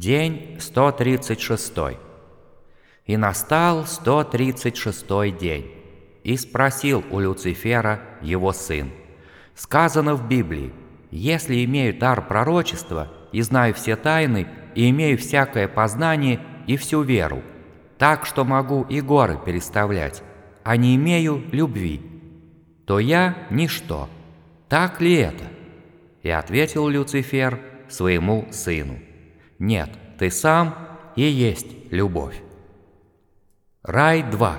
День 136. И настал 136 день. И спросил у Люцифера его сын. Сказано в Библии, «Если имею дар пророчества, и знаю все тайны, и имею всякое познание и всю веру, так что могу и горы переставлять, а не имею любви, то я ничто. Так ли это?» И ответил Люцифер своему сыну, «Нет, ты сам и есть любовь». Рай 2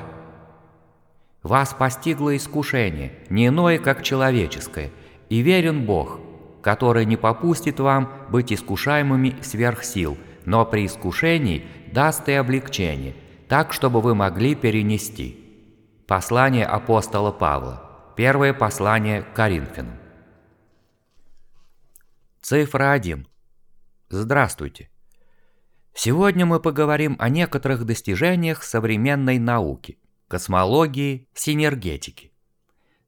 Вас постигло искушение, не иное, как человеческое, и верен Бог, который не попустит вам быть искушаемыми сверх сил, но при искушении даст и облегчение, так, чтобы вы могли перенести. Послание апостола Павла. Первое послание к Коринфянам. Цифра 1. Здравствуйте. Сегодня мы поговорим о некоторых достижениях современной науки, космологии, синергетики.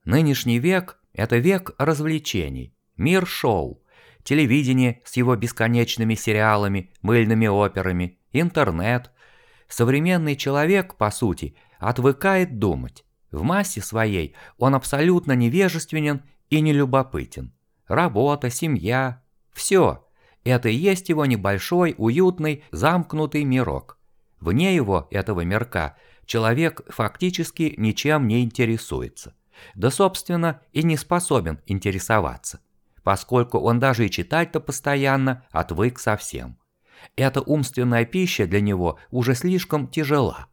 Нынешний век – это век развлечений, мир шоу, телевидение с его бесконечными сериалами, мыльными операми, интернет. Современный человек, по сути, отвыкает думать. В массе своей он абсолютно невежественен и нелюбопытен. Работа, семья – все. Это и есть его небольшой, уютный, замкнутый мирок. Вне его, этого мирка, человек фактически ничем не интересуется. Да, собственно, и не способен интересоваться, поскольку он даже и читать-то постоянно отвык совсем. Эта умственная пища для него уже слишком тяжела.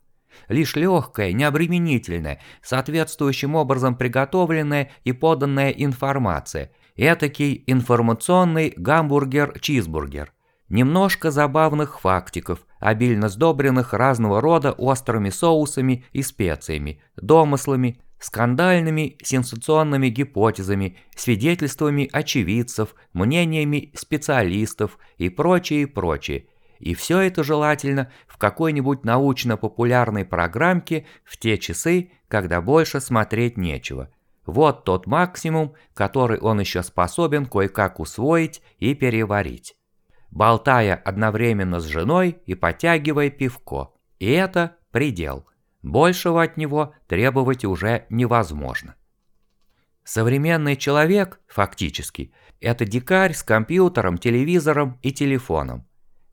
Лишь легкая, необременительная, соответствующим образом приготовленная и поданная информация, этакий информационный гамбургер-чизбургер. Немножко забавных фактиков, обильно сдобренных разного рода острыми соусами и специями, домыслами, скандальными сенсационными гипотезами, свидетельствами очевидцев, мнениями специалистов и прочее, прочее. И все это желательно в какой-нибудь научно-популярной программке в те часы, когда больше смотреть нечего. Вот тот максимум, который он еще способен кое-как усвоить и переварить. Болтая одновременно с женой и потягивая пивко. И это предел. Большего от него требовать уже невозможно. Современный человек, фактически, это дикарь с компьютером, телевизором и телефоном.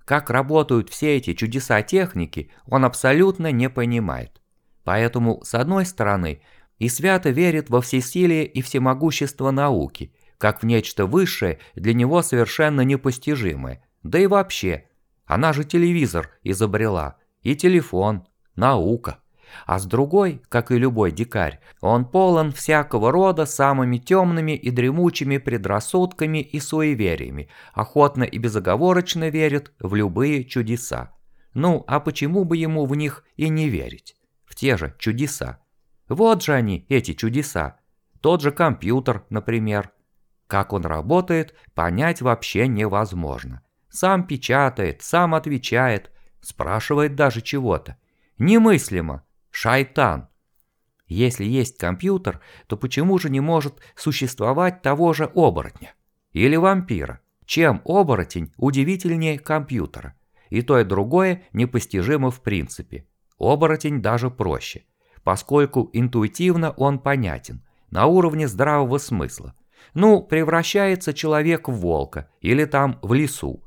Как работают все эти чудеса техники, он абсолютно не понимает. Поэтому, с одной стороны, и свято верит во всесилие и всемогущество науки, как в нечто высшее, для него совершенно непостижимое. Да и вообще, она же телевизор изобрела, и телефон, наука. А с другой, как и любой дикарь, он полон всякого рода самыми темными и дремучими предрассудками и суевериями, охотно и безоговорочно верит в любые чудеса. Ну, а почему бы ему в них и не верить? В те же чудеса. Вот же они, эти чудеса. Тот же компьютер, например. Как он работает, понять вообще невозможно. Сам печатает, сам отвечает, спрашивает даже чего-то. Немыслимо. Шайтан. Если есть компьютер, то почему же не может существовать того же оборотня? Или вампира? Чем оборотень удивительнее компьютера? И то и другое непостижимо в принципе. Оборотень даже проще, поскольку интуитивно он понятен, на уровне здравого смысла. Ну, превращается человек в волка или там в лесу,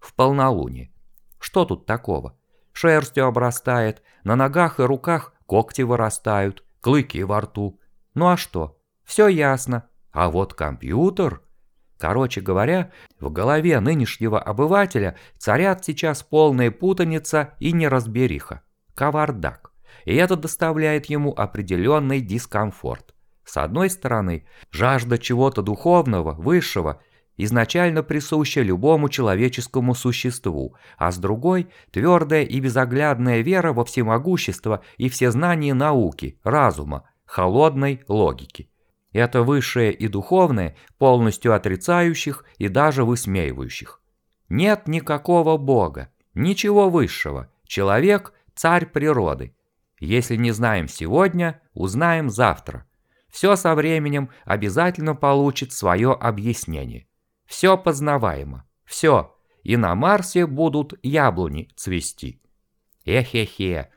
в полнолуние. Что тут такого? шерстью обрастает, на ногах и руках когти вырастают, клыки во рту. Ну а что? Все ясно. А вот компьютер... Короче говоря, в голове нынешнего обывателя царят сейчас полная путаница и неразбериха. Кавардак. И это доставляет ему определенный дискомфорт. С одной стороны, жажда чего-то духовного, высшего изначально присуща любому человеческому существу, а с другой – твердая и безоглядная вера во всемогущество и все знания науки, разума, холодной логики. Это высшее и духовное, полностью отрицающих и даже высмеивающих. Нет никакого Бога, ничего высшего, человек – царь природы. Если не знаем сегодня, узнаем завтра. Все со временем обязательно получит свое объяснение. Все познаваемо. Все. и на Марсе будут яблони цвести. Эхе-хе.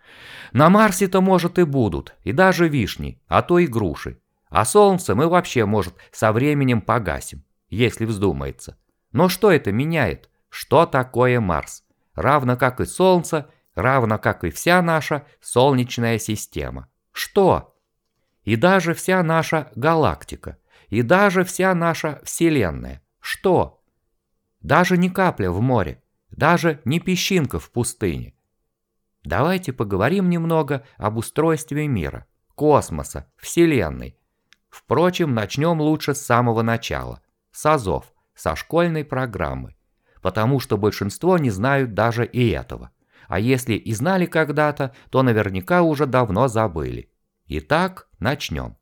На Марсе-то, может, и будут, и даже вишни, а то и груши. А солнце мы вообще, может, со временем погасим, если вздумается. Но что это меняет? Что такое Марс? Равно как и Солнце, равно как и вся наша Солнечная система. Что? И даже вся наша галактика. И даже вся наша Вселенная. Что? Даже не капля в море. Даже не песчинка в пустыне. Давайте поговорим немного об устройстве мира, космоса, Вселенной. Впрочем, начнем лучше с самого начала, с АЗОВ, со школьной программы, потому что большинство не знают даже и этого. А если и знали когда-то, то наверняка уже давно забыли. Итак, начнем.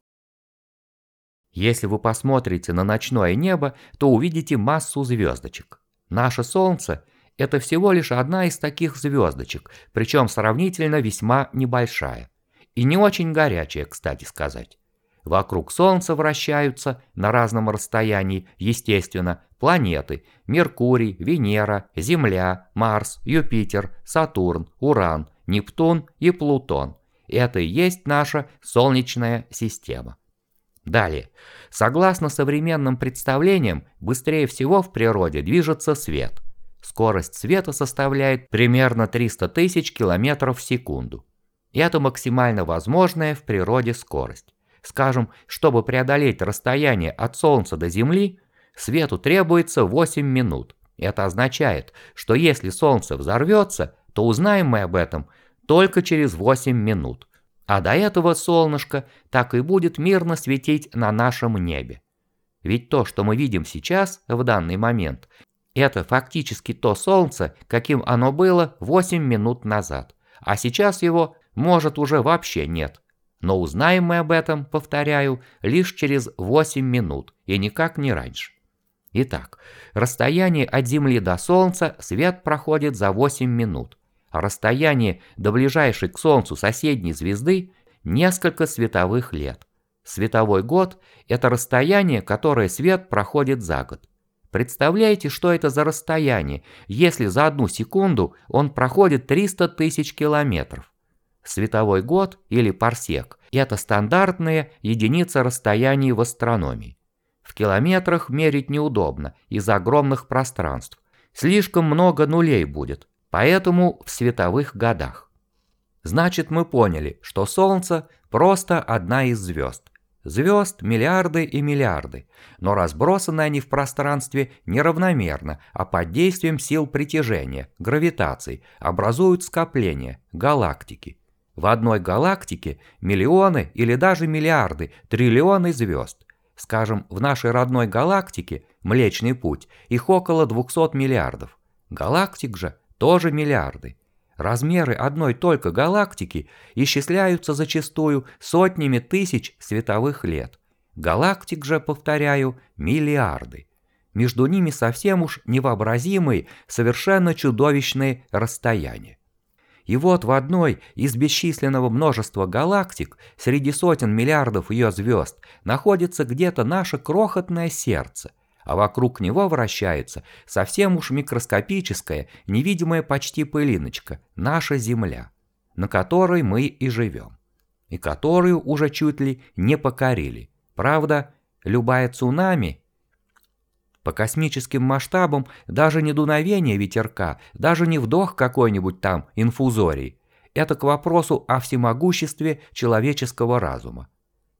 Если вы посмотрите на ночное небо, то увидите массу звездочек. Наше Солнце – это всего лишь одна из таких звездочек, причем сравнительно весьма небольшая. И не очень горячая, кстати сказать. Вокруг Солнца вращаются на разном расстоянии, естественно, планеты Меркурий, Венера, Земля, Марс, Юпитер, Сатурн, Уран, Нептун и Плутон. Это и есть наша Солнечная система. Далее. Согласно современным представлениям, быстрее всего в природе движется свет – Скорость света составляет примерно 300 тысяч километров в секунду. Это максимально возможная в природе скорость. Скажем, чтобы преодолеть расстояние от Солнца до Земли, свету требуется 8 минут. Это означает, что если Солнце взорвется, то узнаем мы об этом только через 8 минут. А до этого солнышко так и будет мирно светить на нашем небе. Ведь то, что мы видим сейчас, в данный момент, это фактически то Солнце, каким оно было 8 минут назад, а сейчас его, может, уже вообще нет. Но узнаем мы об этом, повторяю, лишь через 8 минут и никак не раньше. Итак, расстояние от Земли до Солнца свет проходит за 8 минут, а расстояние до ближайшей к Солнцу соседней звезды – несколько световых лет. Световой год – это расстояние, которое свет проходит за год. Представляете, что это за расстояние, если за одну секунду он проходит 300 тысяч километров? Световой год или парсек – это стандартная единица расстояний в астрономии. В километрах мерить неудобно из-за огромных пространств. Слишком много нулей будет, поэтому в световых годах. Значит, мы поняли, что Солнце – просто одна из звезд. Звезд миллиарды и миллиарды, но разбросаны они в пространстве неравномерно, а под действием сил притяжения, гравитации, образуют скопления, галактики. В одной галактике миллионы или даже миллиарды, триллионы звезд. Скажем, в нашей родной галактике, Млечный Путь, их около 200 миллиардов. Галактик же тоже миллиарды. Размеры одной только галактики исчисляются зачастую сотнями тысяч световых лет. Галактик же, повторяю, миллиарды. Между ними совсем уж невообразимые, совершенно чудовищные расстояния. И вот в одной из бесчисленного множества галактик, среди сотен миллиардов ее звезд, находится где-то наше крохотное сердце – а вокруг него вращается совсем уж микроскопическая, невидимая почти пылиночка, наша Земля, на которой мы и живем, и которую уже чуть ли не покорили. Правда, любая цунами по космическим масштабам даже не дуновение ветерка, даже не вдох какой-нибудь там инфузорий. Это к вопросу о всемогуществе человеческого разума.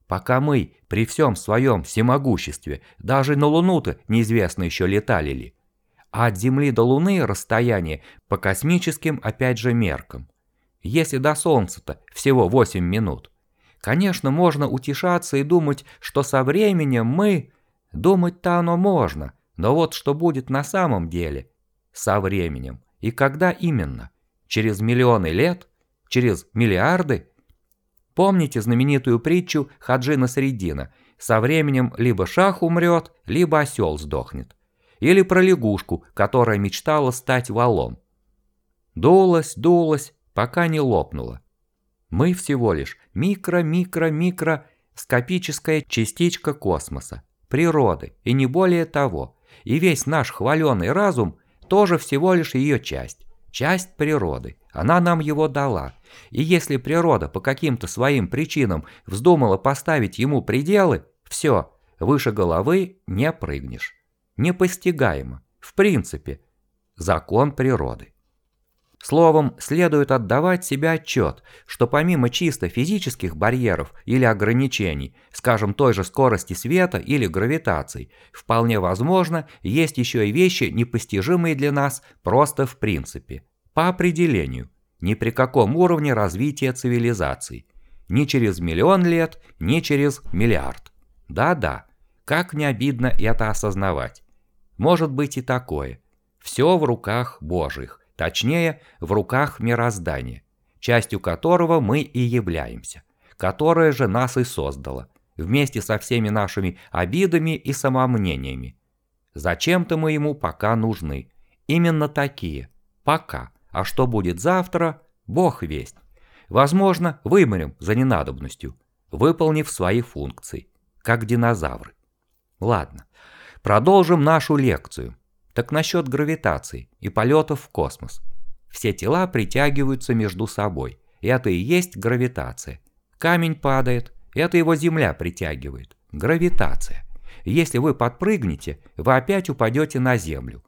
Пока мы, при всем своем всемогуществе, даже на Луну-то неизвестно еще летали ли. А от Земли до Луны расстояние по космическим опять же меркам. Если до Солнца-то всего 8 минут. Конечно, можно утешаться и думать, что со временем мы... Думать-то оно можно, но вот что будет на самом деле со временем и когда именно? Через миллионы лет? Через миллиарды? Помните знаменитую притчу Хаджина Средина? Со временем либо шах умрет, либо осел сдохнет. Или про лягушку, которая мечтала стать валом. Дулась, дулась, пока не лопнула. Мы всего лишь микро-микро-микро скопическая частичка космоса, природы и не более того. И весь наш хваленый разум тоже всего лишь ее часть. Часть природы. Она нам его дала. И если природа по каким-то своим причинам вздумала поставить ему пределы, все, выше головы не прыгнешь. Непостигаемо. В принципе. Закон природы. Словом, следует отдавать себе отчет, что помимо чисто физических барьеров или ограничений, скажем, той же скорости света или гравитации, вполне возможно, есть еще и вещи, непостижимые для нас просто в принципе. По определению, ни при каком уровне развития цивилизаций. Ни через миллион лет, ни через миллиард. Да-да, как не обидно это осознавать. Может быть и такое. Все в руках Божьих Точнее, в руках мироздания, частью которого мы и являемся, которое же нас и создало, вместе со всеми нашими обидами и самомнениями. Зачем-то мы ему пока нужны. Именно такие. Пока. А что будет завтра, бог весть. Возможно, вымрем за ненадобностью, выполнив свои функции, как динозавры. Ладно, продолжим нашу лекцию. Так насчет гравитации и полетов в космос. Все тела притягиваются между собой. Это и есть гравитация. Камень падает, это его Земля притягивает. Гравитация. Если вы подпрыгнете, вы опять упадете на Землю.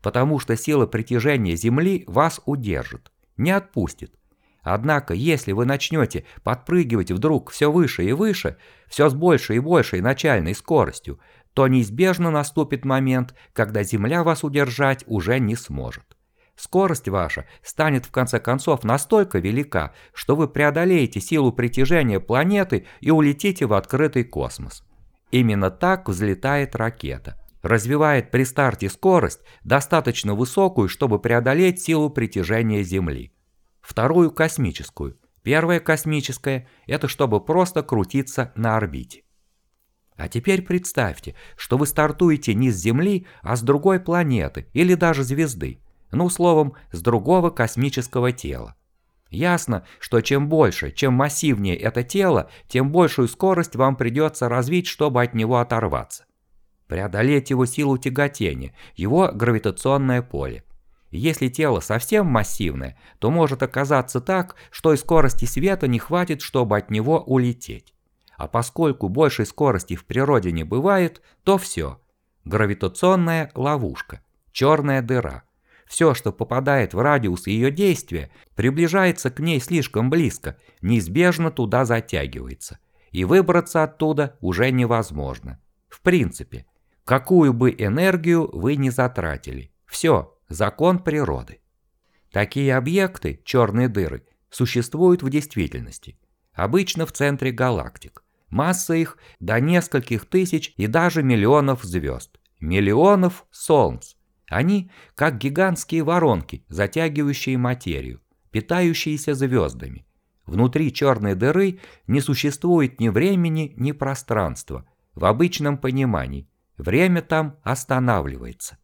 Потому что сила притяжения Земли вас удержит, не отпустит. Однако, если вы начнете подпрыгивать вдруг все выше и выше, все с большей и большей начальной скоростью, то неизбежно наступит момент, когда Земля вас удержать уже не сможет. Скорость ваша станет в конце концов настолько велика, что вы преодолеете силу притяжения планеты и улетите в открытый космос. Именно так взлетает ракета. Развивает при старте скорость, достаточно высокую, чтобы преодолеть силу притяжения Земли. Вторую космическую. Первая космическая – это чтобы просто крутиться на орбите. А теперь представьте, что вы стартуете не с Земли, а с другой планеты или даже звезды. Ну, словом, с другого космического тела. Ясно, что чем больше, чем массивнее это тело, тем большую скорость вам придется развить, чтобы от него оторваться. Преодолеть его силу тяготения, его гравитационное поле. Если тело совсем массивное, то может оказаться так, что и скорости света не хватит, чтобы от него улететь. А поскольку большей скорости в природе не бывает, то все. Гравитационная ловушка, черная дыра. Все, что попадает в радиус ее действия, приближается к ней слишком близко, неизбежно туда затягивается. И выбраться оттуда уже невозможно. В принципе, какую бы энергию вы ни затратили. Все, закон природы. Такие объекты, черные дыры, существуют в действительности. Обычно в центре галактик. Масса их до нескольких тысяч и даже миллионов звезд. Миллионов солнц. Они как гигантские воронки, затягивающие материю, питающиеся звездами. Внутри черной дыры не существует ни времени, ни пространства. В обычном понимании. Время там останавливается.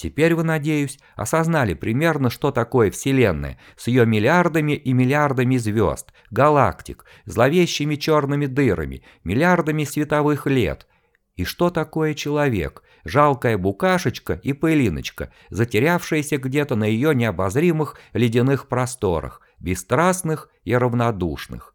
Теперь вы, надеюсь, осознали примерно, что такое Вселенная с ее миллиардами и миллиардами звезд, галактик, зловещими черными дырами, миллиардами световых лет. И что такое человек, жалкая букашечка и пылиночка, затерявшаяся где-то на ее необозримых ледяных просторах, бесстрастных и равнодушных.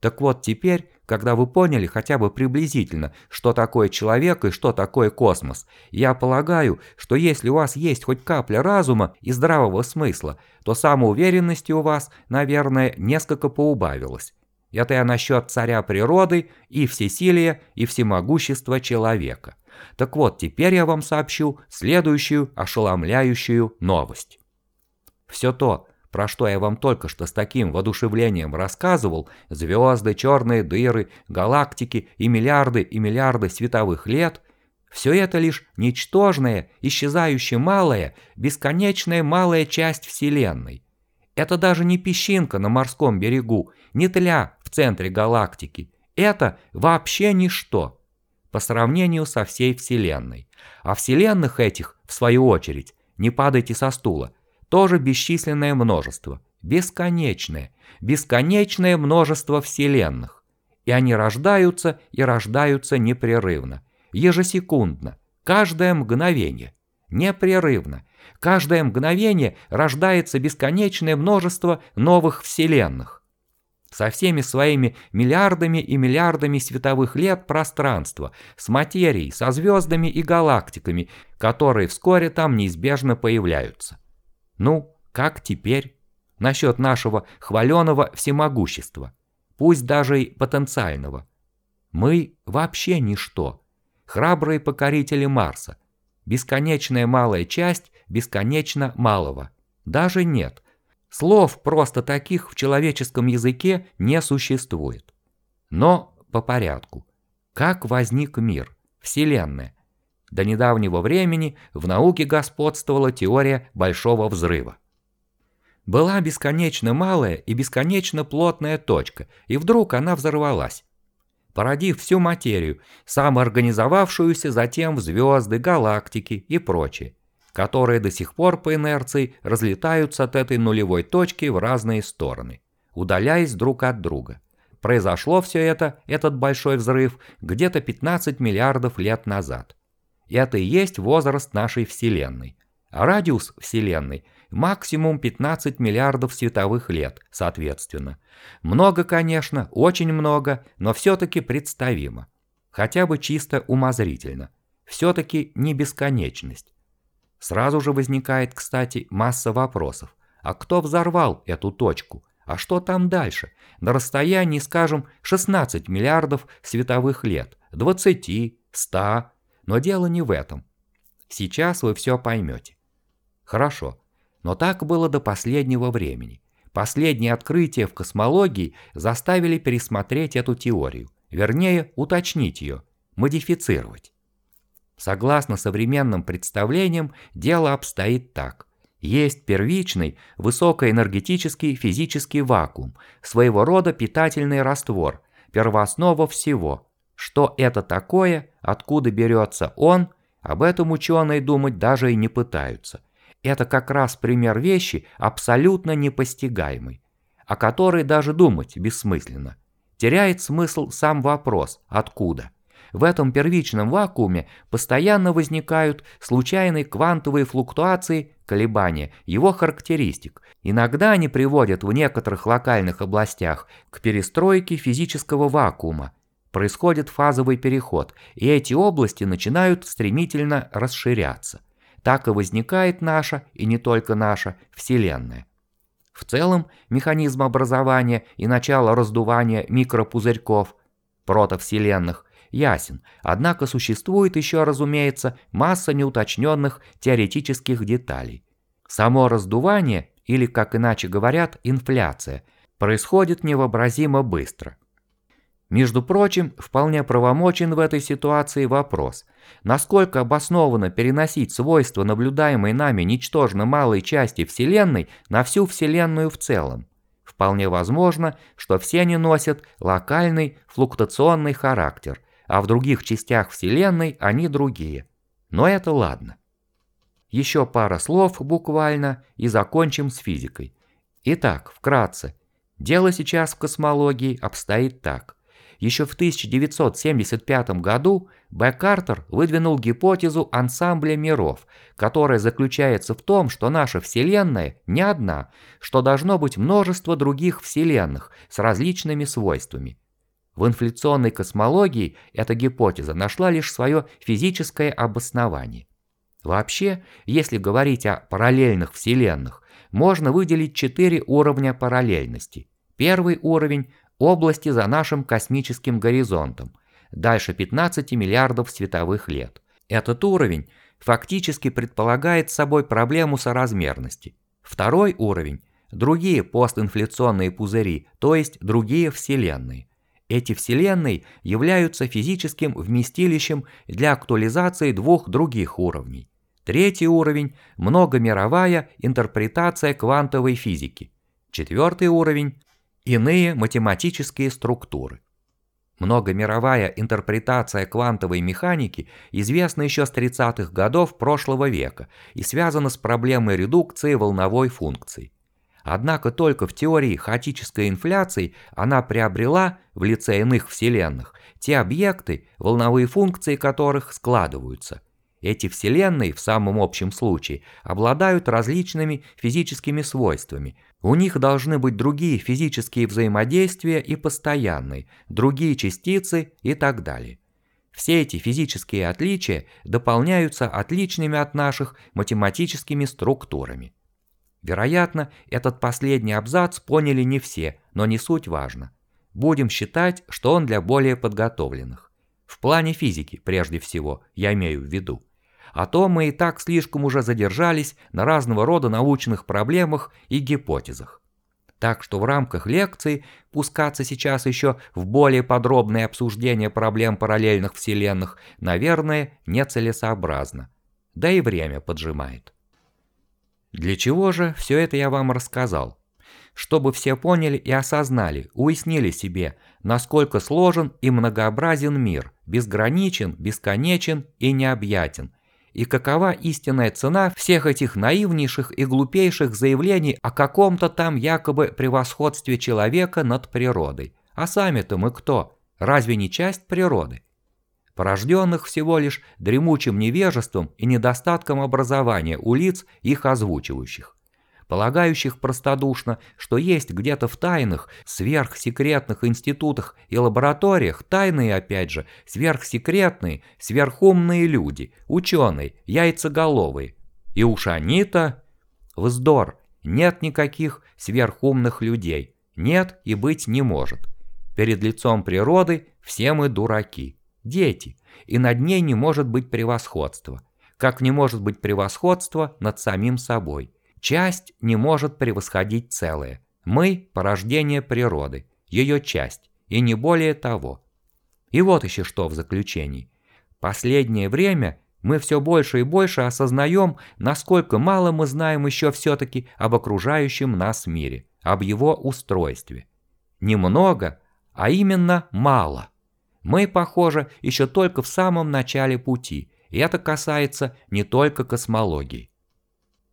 Так вот теперь, когда вы поняли хотя бы приблизительно, что такое человек и что такое космос, я полагаю, что если у вас есть хоть капля разума и здравого смысла, то самоуверенности у вас, наверное, несколько поубавилось. Это я насчет царя природы и всесилия и всемогущества человека. Так вот, теперь я вам сообщу следующую ошеломляющую новость. Все то, про что я вам только что с таким воодушевлением рассказывал, звезды, черные дыры, галактики и миллиарды и миллиарды световых лет, все это лишь ничтожная, исчезающая малая, бесконечная малая часть Вселенной. Это даже не песчинка на морском берегу, не тля в центре галактики. Это вообще ничто по сравнению со всей Вселенной. А Вселенных этих, в свою очередь, не падайте со стула, тоже бесчисленное множество, бесконечное, бесконечное множество вселенных. И они рождаются и рождаются непрерывно, ежесекундно, каждое мгновение. непрерывно. Каждое мгновение рождается бесконечное множество новых вселенных. Со всеми своими миллиардами и миллиардами световых лет пространства, с материей, со звездами и галактиками, которые вскоре там неизбежно появляются. Ну, как теперь? Насчет нашего хваленого всемогущества, пусть даже и потенциального. Мы вообще ничто. Храбрые покорители Марса. Бесконечная малая часть бесконечно малого. Даже нет. Слов просто таких в человеческом языке не существует. Но по порядку. Как возник мир, Вселенная? До недавнего времени в науке господствовала теория Большого Взрыва. Была бесконечно малая и бесконечно плотная точка, и вдруг она взорвалась породив всю материю, самоорганизовавшуюся затем в звезды, галактики и прочее, которые до сих пор по инерции разлетаются от этой нулевой точки в разные стороны, удаляясь друг от друга. Произошло все это, этот большой взрыв, где-то 15 миллиардов лет назад. Это и есть возраст нашей Вселенной. А радиус Вселенной – максимум 15 миллиардов световых лет, соответственно. Много, конечно, очень много, но все-таки представимо. Хотя бы чисто умозрительно. Все-таки не бесконечность. Сразу же возникает, кстати, масса вопросов. А кто взорвал эту точку? А что там дальше? На расстоянии, скажем, 16 миллиардов световых лет, 20, 100. Но дело не в этом. Сейчас вы все поймете. Хорошо, но так было до последнего времени. Последние открытия в космологии заставили пересмотреть эту теорию, вернее, уточнить ее, модифицировать. Согласно современным представлениям, дело обстоит так. Есть первичный, высокоэнергетический физический вакуум, своего рода питательный раствор, первооснова всего. Что это такое, откуда берется он, об этом ученые думать даже и не пытаются. Это как раз пример вещи абсолютно непостигаемой, о которой даже думать бессмысленно. Теряет смысл сам вопрос «откуда?». В этом первичном вакууме постоянно возникают случайные квантовые флуктуации, колебания его характеристик. Иногда они приводят в некоторых локальных областях к перестройке физического вакуума. Происходит фазовый переход, и эти области начинают стремительно расширяться так и возникает наша, и не только наша, Вселенная. В целом, механизм образования и начало раздувания микропузырьков, протовселенных, ясен, однако существует еще, разумеется, масса неуточненных теоретических деталей. Само раздувание, или, как иначе говорят, инфляция, происходит невообразимо быстро – между прочим, вполне правомочен в этой ситуации вопрос, насколько обоснованно переносить свойства наблюдаемой нами ничтожно малой части Вселенной на всю Вселенную в целом. Вполне возможно, что все они носят локальный флуктуационный характер, а в других частях Вселенной они другие. Но это ладно. Еще пара слов буквально и закончим с физикой. Итак, вкратце. Дело сейчас в космологии обстоит так. Еще в 1975 году Б. Картер выдвинул гипотезу ансамбля миров, которая заключается в том, что наша Вселенная не одна, что должно быть множество других Вселенных с различными свойствами. В инфляционной космологии эта гипотеза нашла лишь свое физическое обоснование. Вообще, если говорить о параллельных Вселенных, можно выделить четыре уровня параллельности. Первый уровень области за нашим космическим горизонтом, дальше 15 миллиардов световых лет. Этот уровень фактически предполагает собой проблему соразмерности. Второй уровень – другие постинфляционные пузыри, то есть другие вселенные. Эти вселенные являются физическим вместилищем для актуализации двух других уровней. Третий уровень – многомировая интерпретация квантовой физики. Четвертый уровень иные математические структуры. Многомировая интерпретация квантовой механики известна еще с 30-х годов прошлого века и связана с проблемой редукции волновой функции. Однако только в теории хаотической инфляции она приобрела в лице иных вселенных те объекты, волновые функции которых складываются. Эти вселенные, в самом общем случае, обладают различными физическими свойствами. У них должны быть другие физические взаимодействия и постоянные, другие частицы и так далее. Все эти физические отличия дополняются отличными от наших математическими структурами. Вероятно, этот последний абзац поняли не все, но не суть важно. Будем считать, что он для более подготовленных. В плане физики, прежде всего, я имею в виду. А то мы и так слишком уже задержались на разного рода научных проблемах и гипотезах. Так что в рамках лекции пускаться сейчас еще в более подробное обсуждение проблем параллельных вселенных, наверное, нецелесообразно. Да и время поджимает. Для чего же все это я вам рассказал? Чтобы все поняли и осознали, уяснили себе, насколько сложен и многообразен мир, безграничен, бесконечен и необъятен, и какова истинная цена всех этих наивнейших и глупейших заявлений о каком-то там якобы превосходстве человека над природой. А сами-то мы кто? Разве не часть природы? порожденных всего лишь дремучим невежеством и недостатком образования у лиц, их озвучивающих, полагающих простодушно, что есть где-то в тайных, сверхсекретных институтах и лабораториях тайные, опять же, сверхсекретные, сверхумные люди, ученые, яйцеголовые. И уж они-то... Вздор, нет никаких сверхумных людей, нет и быть не может. Перед лицом природы все мы дураки дети, и над ней не может быть превосходства, как не может быть превосходства над самим собой. Часть не может превосходить целое. Мы – порождение природы, ее часть, и не более того. И вот еще что в заключении. Последнее время мы все больше и больше осознаем, насколько мало мы знаем еще все-таки об окружающем нас мире, об его устройстве. Немного, а именно мало. Мы, похоже, еще только в самом начале пути, и это касается не только космологии.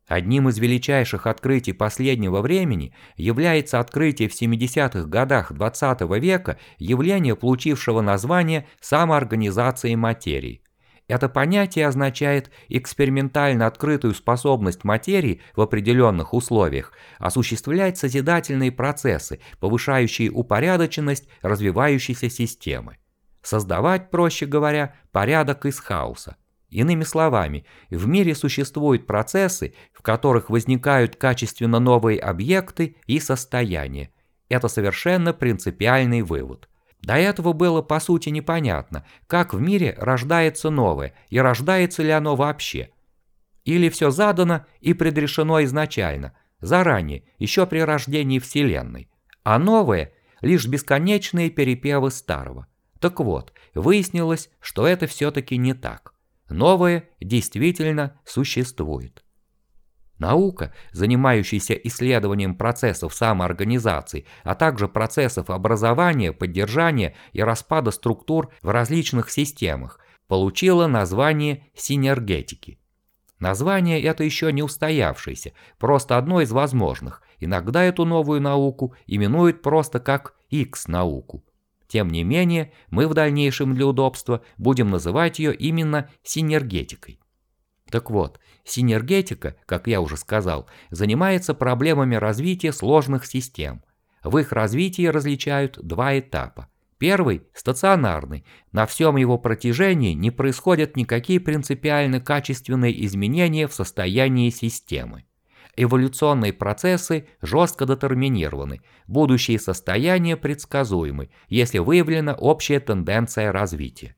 Одним из величайших открытий последнего времени является открытие в 70-х годах XX -го века явления, получившего название самоорганизации материи. Это понятие означает экспериментально открытую способность материи в определенных условиях осуществлять созидательные процессы, повышающие упорядоченность развивающейся системы создавать, проще говоря, порядок из хаоса. Иными словами, в мире существуют процессы, в которых возникают качественно новые объекты и состояния. Это совершенно принципиальный вывод. До этого было по сути непонятно, как в мире рождается новое и рождается ли оно вообще. Или все задано и предрешено изначально, заранее, еще при рождении Вселенной, а новое – лишь бесконечные перепевы старого. Так вот, выяснилось, что это все-таки не так. Новое действительно существует. Наука, занимающаяся исследованием процессов самоорганизации, а также процессов образования, поддержания и распада структур в различных системах, получила название синергетики. Название это еще не устоявшееся, просто одно из возможных. Иногда эту новую науку именуют просто как X-науку. Тем не менее, мы в дальнейшем для удобства будем называть ее именно синергетикой. Так вот, синергетика, как я уже сказал, занимается проблемами развития сложных систем. В их развитии различают два этапа. Первый – стационарный. На всем его протяжении не происходят никакие принципиально качественные изменения в состоянии системы. Эволюционные процессы жестко детерминированы, будущие состояния предсказуемы, если выявлена общая тенденция развития.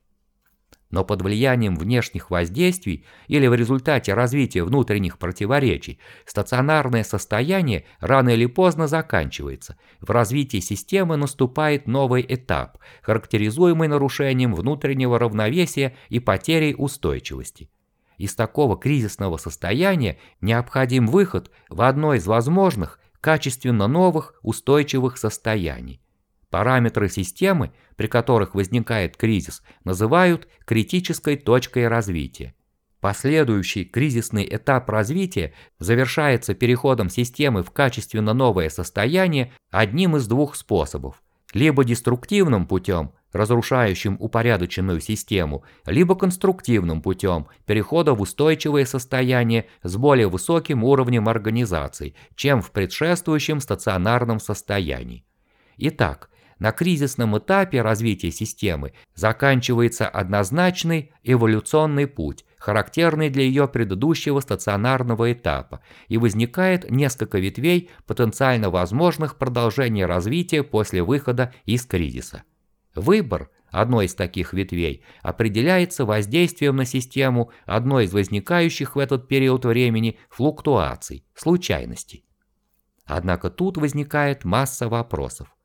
Но под влиянием внешних воздействий или в результате развития внутренних противоречий стационарное состояние рано или поздно заканчивается. В развитии системы наступает новый этап, характеризуемый нарушением внутреннего равновесия и потерей устойчивости. Из такого кризисного состояния необходим выход в одно из возможных, качественно новых, устойчивых состояний. Параметры системы, при которых возникает кризис, называют критической точкой развития. Последующий кризисный этап развития завершается переходом системы в качественно новое состояние одним из двух способов. Либо деструктивным путем, разрушающим упорядоченную систему, либо конструктивным путем перехода в устойчивое состояние с более высоким уровнем организации, чем в предшествующем стационарном состоянии. Итак, на кризисном этапе развития системы заканчивается однозначный эволюционный путь, характерный для ее предыдущего стационарного этапа, и возникает несколько ветвей потенциально возможных продолжений развития после выхода из кризиса. Выбор одной из таких ветвей определяется воздействием на систему одной из возникающих в этот период времени флуктуаций, случайностей. Однако тут возникает масса вопросов.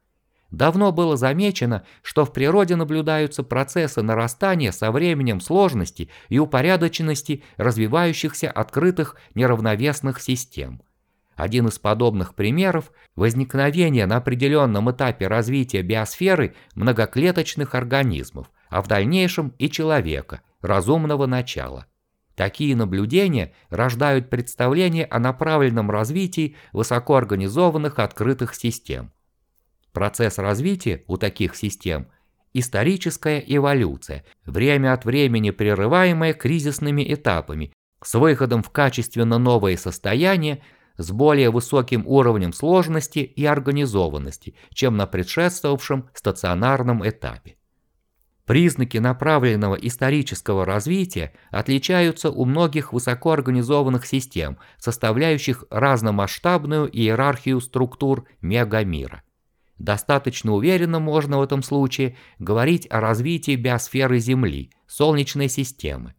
Давно было замечено, что в природе наблюдаются процессы нарастания со временем сложности и упорядоченности развивающихся открытых неравновесных систем. Один из подобных примеров – возникновение на определенном этапе развития биосферы многоклеточных организмов, а в дальнейшем и человека, разумного начала. Такие наблюдения рождают представление о направленном развитии высокоорганизованных открытых систем. Процесс развития у таких систем – историческая эволюция, время от времени прерываемая кризисными этапами, с выходом в качественно новые состояния, с более высоким уровнем сложности и организованности, чем на предшествовавшем стационарном этапе. Признаки направленного исторического развития отличаются у многих высокоорганизованных систем, составляющих разномасштабную иерархию структур мегамира. Достаточно уверенно можно в этом случае говорить о развитии биосферы Земли, Солнечной системы.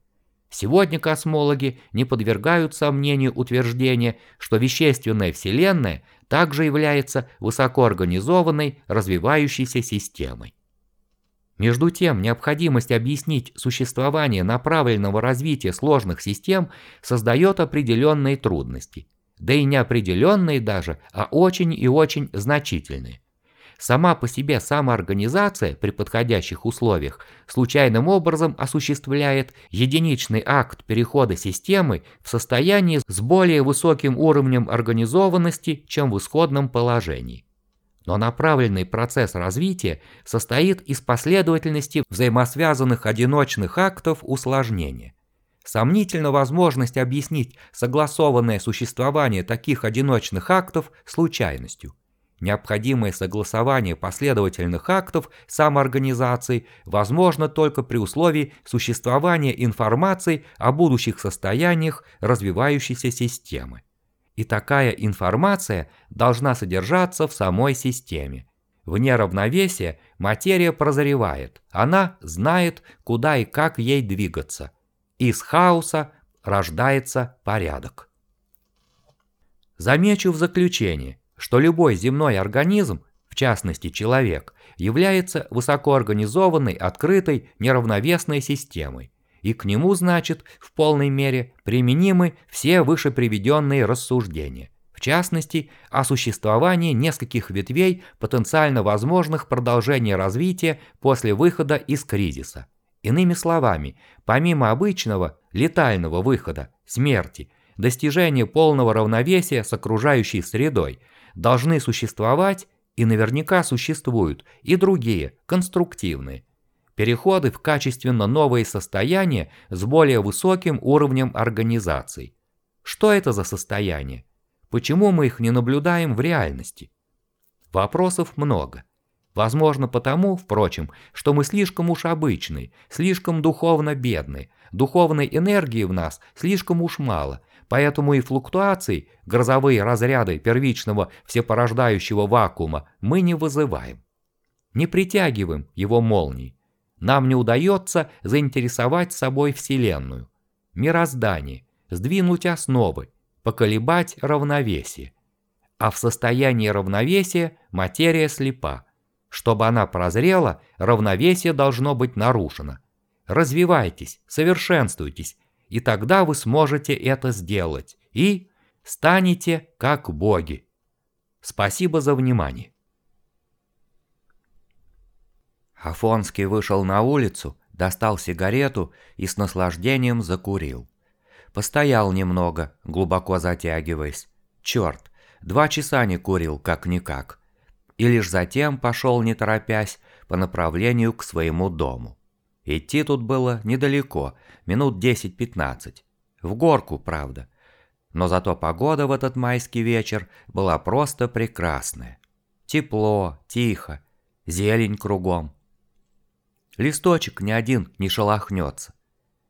Сегодня космологи не подвергают сомнению утверждения, что вещественная Вселенная также является высокоорганизованной, развивающейся системой. Между тем, необходимость объяснить существование направленного развития сложных систем создает определенные трудности. Да и не определенные даже, а очень и очень значительные. Сама по себе самоорганизация при подходящих условиях случайным образом осуществляет единичный акт перехода системы в состояние с более высоким уровнем организованности, чем в исходном положении. Но направленный процесс развития состоит из последовательности взаимосвязанных одиночных актов усложнения. Сомнительна возможность объяснить согласованное существование таких одиночных актов случайностью. Необходимое согласование последовательных актов самоорганизации возможно только при условии существования информации о будущих состояниях развивающейся системы. И такая информация должна содержаться в самой системе. Вне равновесия материя прозревает, она знает, куда и как ей двигаться. Из хаоса рождается порядок. Замечу в заключение, что любой земной организм, в частности человек, является высокоорганизованной, открытой, неравновесной системой, и к нему, значит, в полной мере применимы все выше приведенные рассуждения, в частности, о существовании нескольких ветвей потенциально возможных продолжения развития после выхода из кризиса. Иными словами, помимо обычного летального выхода, смерти, достижения полного равновесия с окружающей средой – должны существовать, и наверняка существуют, и другие, конструктивные. Переходы в качественно новые состояния с более высоким уровнем организации. Что это за состояние? Почему мы их не наблюдаем в реальности? Вопросов много. Возможно потому, впрочем, что мы слишком уж обычные, слишком духовно бедные, духовной энергии в нас слишком уж мало – Поэтому и флуктуаций, грозовые разряды первичного всепорождающего вакуума мы не вызываем. Не притягиваем его молний. Нам не удается заинтересовать собой Вселенную, мироздание, сдвинуть основы, поколебать равновесие. А в состоянии равновесия материя слепа. Чтобы она прозрела, равновесие должно быть нарушено. Развивайтесь, совершенствуйтесь, и тогда вы сможете это сделать и станете как боги. Спасибо за внимание. Афонский вышел на улицу, достал сигарету и с наслаждением закурил. Постоял немного, глубоко затягиваясь. Черт, два часа не курил как-никак. И лишь затем пошел, не торопясь, по направлению к своему дому. Идти тут было недалеко, минут 10-15. В горку, правда. Но зато погода в этот майский вечер была просто прекрасная. Тепло, тихо, зелень кругом. Листочек ни один не шелохнется.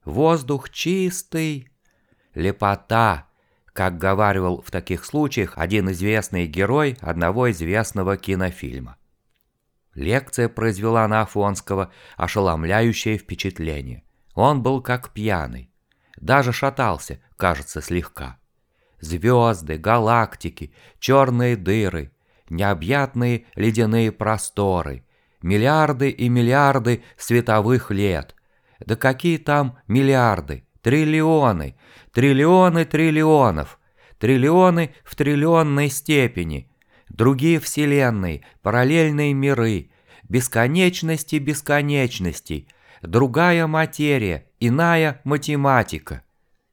Воздух чистый. Лепота, как говаривал в таких случаях один известный герой одного известного кинофильма. Лекция произвела на Афонского ошеломляющее впечатление. Он был как пьяный. Даже шатался, кажется, слегка. Звезды, галактики, черные дыры, необъятные ледяные просторы, миллиарды и миллиарды световых лет. Да какие там миллиарды, триллионы, триллионы триллионов, триллионы в триллионной степени, другие вселенные, параллельные миры, бесконечности бесконечностей, другая материя, иная математика.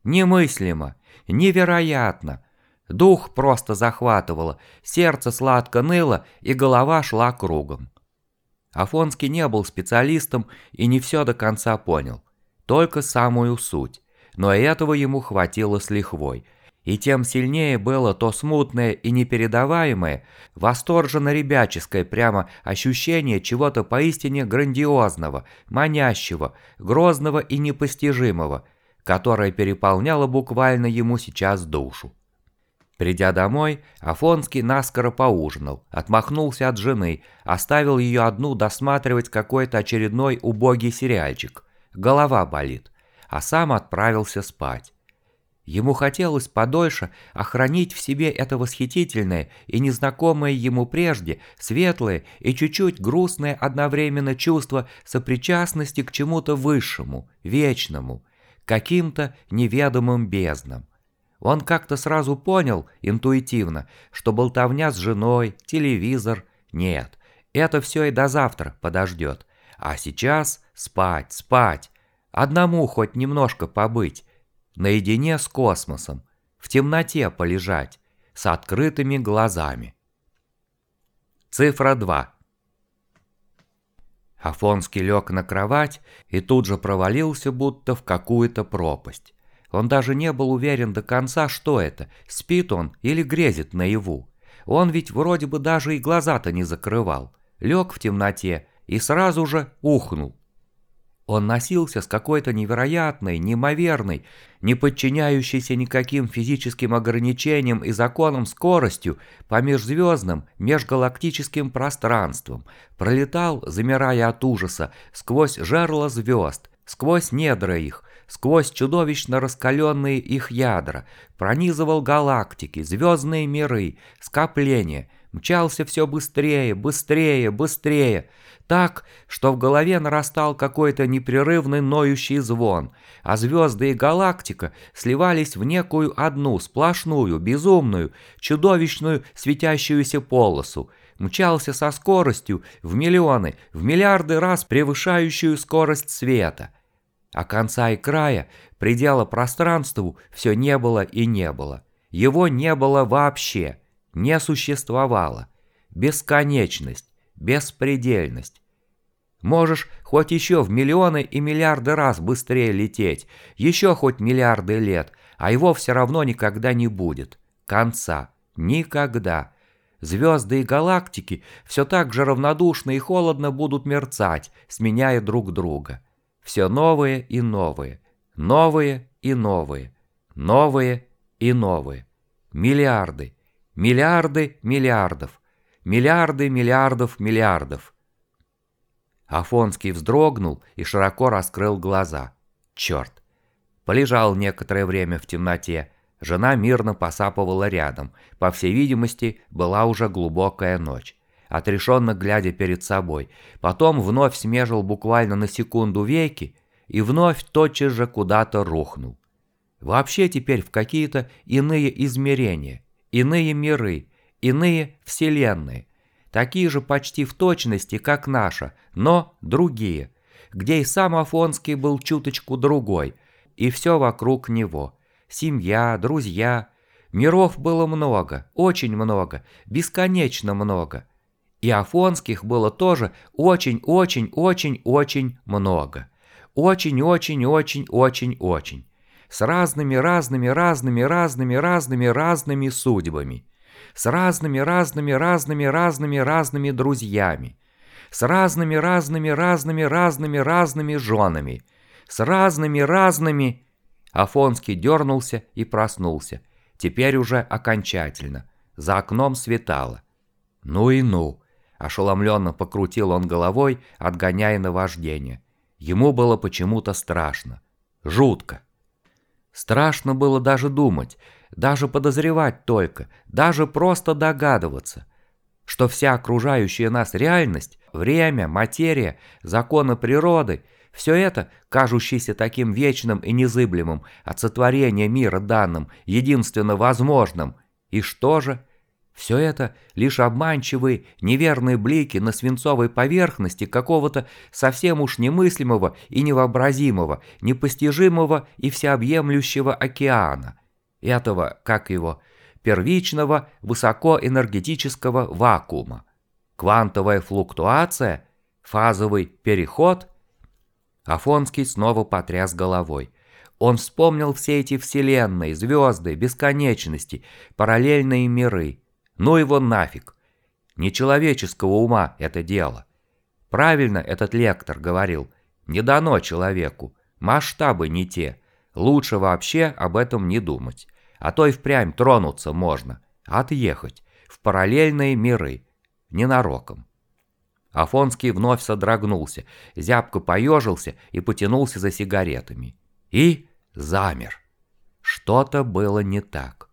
Немыслимо, невероятно. Дух просто захватывало, сердце сладко ныло и голова шла кругом. Афонский не был специалистом и не все до конца понял, только самую суть, но этого ему хватило с лихвой, и тем сильнее было то смутное и непередаваемое, восторженно-ребяческое прямо ощущение чего-то поистине грандиозного, манящего, грозного и непостижимого, которое переполняло буквально ему сейчас душу. Придя домой, Афонский наскоро поужинал, отмахнулся от жены, оставил ее одну досматривать какой-то очередной убогий сериальчик. Голова болит, а сам отправился спать. Ему хотелось подольше охранить в себе это восхитительное и незнакомое ему прежде, светлое и чуть-чуть грустное одновременно чувство сопричастности к чему-то высшему, вечному, каким-то неведомым безднам. Он как-то сразу понял, интуитивно, что болтовня с женой, телевизор... Нет, это все и до завтра подождет. А сейчас спать, спать. Одному хоть немножко побыть. Наедине с космосом. В темноте полежать. С открытыми глазами. Цифра 2. Афонский лег на кровать и тут же провалился будто в какую-то пропасть. Он даже не был уверен до конца, что это, спит он или грезит наяву. Он ведь вроде бы даже и глаза-то не закрывал. Лег в темноте и сразу же ухнул. Он носился с какой-то невероятной, неимоверной, не подчиняющейся никаким физическим ограничениям и законам скоростью по межзвездным, межгалактическим пространствам, пролетал, замирая от ужаса, сквозь жерла звезд, сквозь недра их, сквозь чудовищно раскаленные их ядра, пронизывал галактики, звездные миры, скопления, мчался все быстрее, быстрее, быстрее, так, что в голове нарастал какой-то непрерывный ноющий звон, а звезды и галактика сливались в некую одну сплошную, безумную, чудовищную светящуюся полосу, мчался со скоростью в миллионы, в миллиарды раз превышающую скорость света – а конца и края, предела пространству все не было и не было. Его не было вообще, не существовало. Бесконечность, беспредельность. Можешь хоть еще в миллионы и миллиарды раз быстрее лететь, еще хоть миллиарды лет, а его все равно никогда не будет. Конца. Никогда. Звезды и галактики все так же равнодушно и холодно будут мерцать, сменяя друг друга. Все новые и новые, новые и новые, новые и новые. Миллиарды, миллиарды миллиардов, миллиарды миллиардов миллиардов. Афонский вздрогнул и широко раскрыл глаза. Черт. Полежал некоторое время в темноте. Жена мирно посапывала рядом. По всей видимости, была уже глубокая ночь отрешенно глядя перед собой. Потом вновь смежил буквально на секунду веки и вновь тотчас же куда-то рухнул. Вообще теперь в какие-то иные измерения, иные миры, иные вселенные, такие же почти в точности, как наша, но другие, где и сам Афонский был чуточку другой, и все вокруг него. Семья, друзья. Миров было много, очень много, бесконечно много И афонских было тоже очень-очень-очень-очень много. Очень-очень-очень-очень-очень. С разными-разными-разными-разными-разными судьбами. С разными-разными-разными-разными-разными друзьями. С разными-разными-разными-разными-разными женами. С разными-разными... Афонский дернулся и проснулся. Теперь уже окончательно. За окном светало. Ну и ну. Ошеломленно покрутил он головой, отгоняя наваждение. Ему было почему-то страшно. Жутко. Страшно было даже думать, даже подозревать только, даже просто догадываться, что вся окружающая нас реальность, время, материя, законы природы – все это, кажущееся таким вечным и незыблемым от сотворения мира данным, единственно возможным, и что же – все это лишь обманчивые, неверные блики на свинцовой поверхности какого-то совсем уж немыслимого и невообразимого, непостижимого и всеобъемлющего океана. Этого, как его, первичного высокоэнергетического вакуума. Квантовая флуктуация? Фазовый переход? Афонский снова потряс головой. Он вспомнил все эти вселенные, звезды, бесконечности, параллельные миры. Ну его нафиг. Нечеловеческого ума это дело. Правильно этот лектор говорил. Не дано человеку. Масштабы не те. Лучше вообще об этом не думать. А то и впрямь тронуться можно. Отъехать. В параллельные миры. Ненароком. Афонский вновь содрогнулся, зябко поежился и потянулся за сигаретами. И замер. Что-то было не так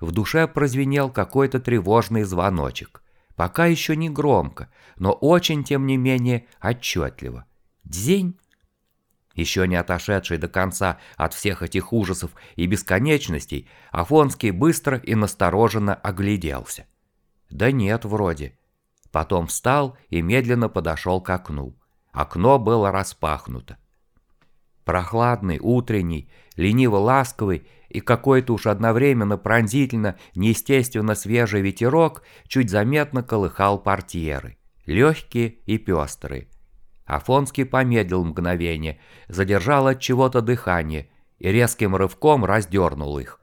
в душе прозвенел какой-то тревожный звоночек. Пока еще не громко, но очень, тем не менее, отчетливо. Дзень! Еще не отошедший до конца от всех этих ужасов и бесконечностей, Афонский быстро и настороженно огляделся. Да нет, вроде. Потом встал и медленно подошел к окну. Окно было распахнуто. Прохладный, утренний, лениво-ласковый и какой-то уж одновременно пронзительно, неестественно свежий ветерок чуть заметно колыхал портьеры, легкие и пестрые. Афонский помедлил мгновение, задержал от чего-то дыхание и резким рывком раздернул их.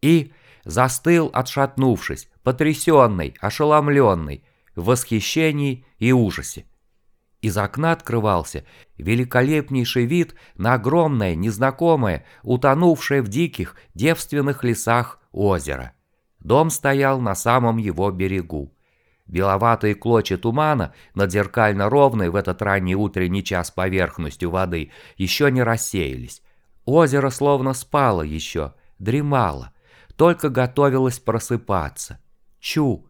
И застыл, отшатнувшись, потрясенный, ошеломленный, в восхищении и ужасе. Из окна открывался великолепнейший вид на огромное, незнакомое, утонувшее в диких, девственных лесах озеро. Дом стоял на самом его берегу. Беловатые клочья тумана над зеркально ровной в этот ранний утренний час поверхностью воды еще не рассеялись. Озеро словно спало еще, дремало, только готовилось просыпаться. Чу!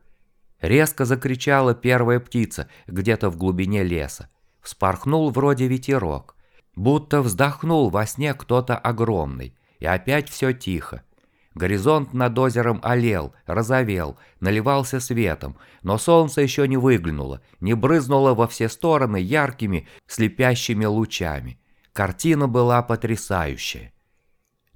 Резко закричала первая птица где-то в глубине леса. Вспорхнул вроде ветерок. Будто вздохнул во сне кто-то огромный. И опять все тихо. Горизонт над озером олел, розовел, наливался светом, но солнце еще не выглянуло, не брызнуло во все стороны яркими, слепящими лучами. Картина была потрясающая.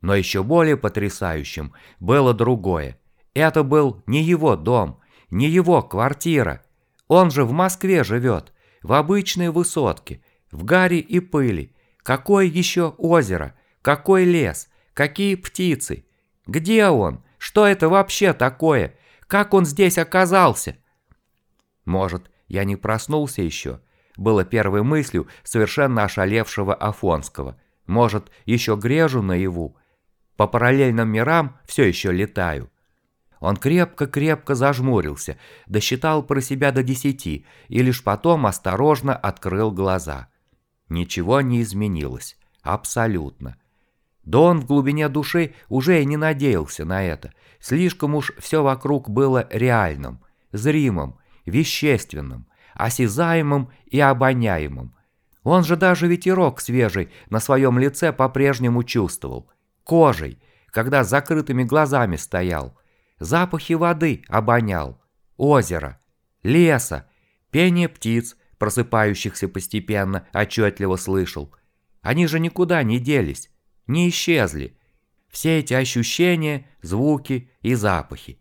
Но еще более потрясающим было другое. Это был не его дом, не его квартира. Он же в Москве живет, в обычной высотке, в гаре и пыли. Какое еще озеро? Какой лес? Какие птицы? Где он? Что это вообще такое? Как он здесь оказался? Может, я не проснулся еще? Было первой мыслью совершенно ошалевшего Афонского. Может, еще грежу наяву? По параллельным мирам все еще летаю. Он крепко-крепко зажмурился, досчитал про себя до десяти и лишь потом осторожно открыл глаза. Ничего не изменилось. Абсолютно. Да он в глубине души уже и не надеялся на это. Слишком уж все вокруг было реальным, зримым, вещественным, осязаемым и обоняемым. Он же даже ветерок свежий на своем лице по-прежнему чувствовал. Кожей, когда с закрытыми глазами стоял – запахи воды обонял, озера, леса, пение птиц, просыпающихся постепенно, отчетливо слышал. Они же никуда не делись, не исчезли. Все эти ощущения, звуки и запахи.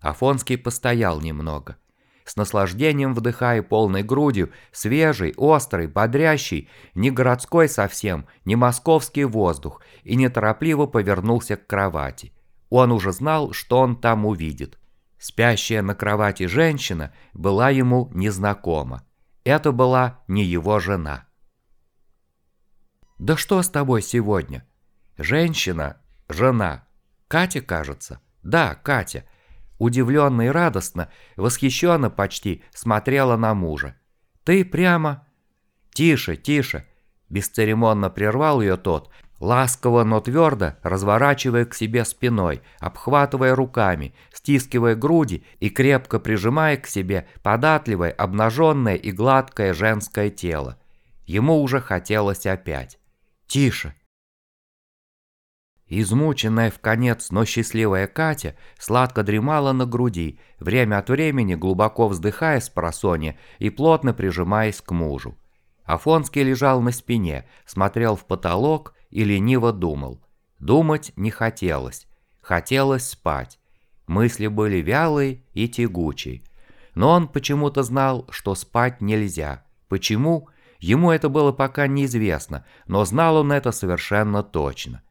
Афонский постоял немного. с наслаждением вдыхая полной грудью свежий, острый, бодрящий, не городской совсем, не московский воздух, и неторопливо повернулся к кровати. Он уже знал, что он там увидит. Спящая на кровати женщина была ему незнакома. Это была не его жена. «Да что с тобой сегодня?» «Женщина, жена. Катя, кажется?» «Да, Катя удивленно и радостно, восхищенно почти, смотрела на мужа. «Ты прямо...» «Тише, тише!» Бесцеремонно прервал ее тот, ласково, но твердо разворачивая к себе спиной, обхватывая руками, стискивая груди и крепко прижимая к себе податливое, обнаженное и гладкое женское тело. Ему уже хотелось опять. «Тише!» Измученная в конец, но счастливая Катя сладко дремала на груди, время от времени глубоко вздыхая с просонья и плотно прижимаясь к мужу. Афонский лежал на спине, смотрел в потолок и лениво думал. Думать не хотелось, хотелось спать. Мысли были вялые и тягучие. Но он почему-то знал, что спать нельзя. Почему? Ему это было пока неизвестно, но знал он это совершенно точно.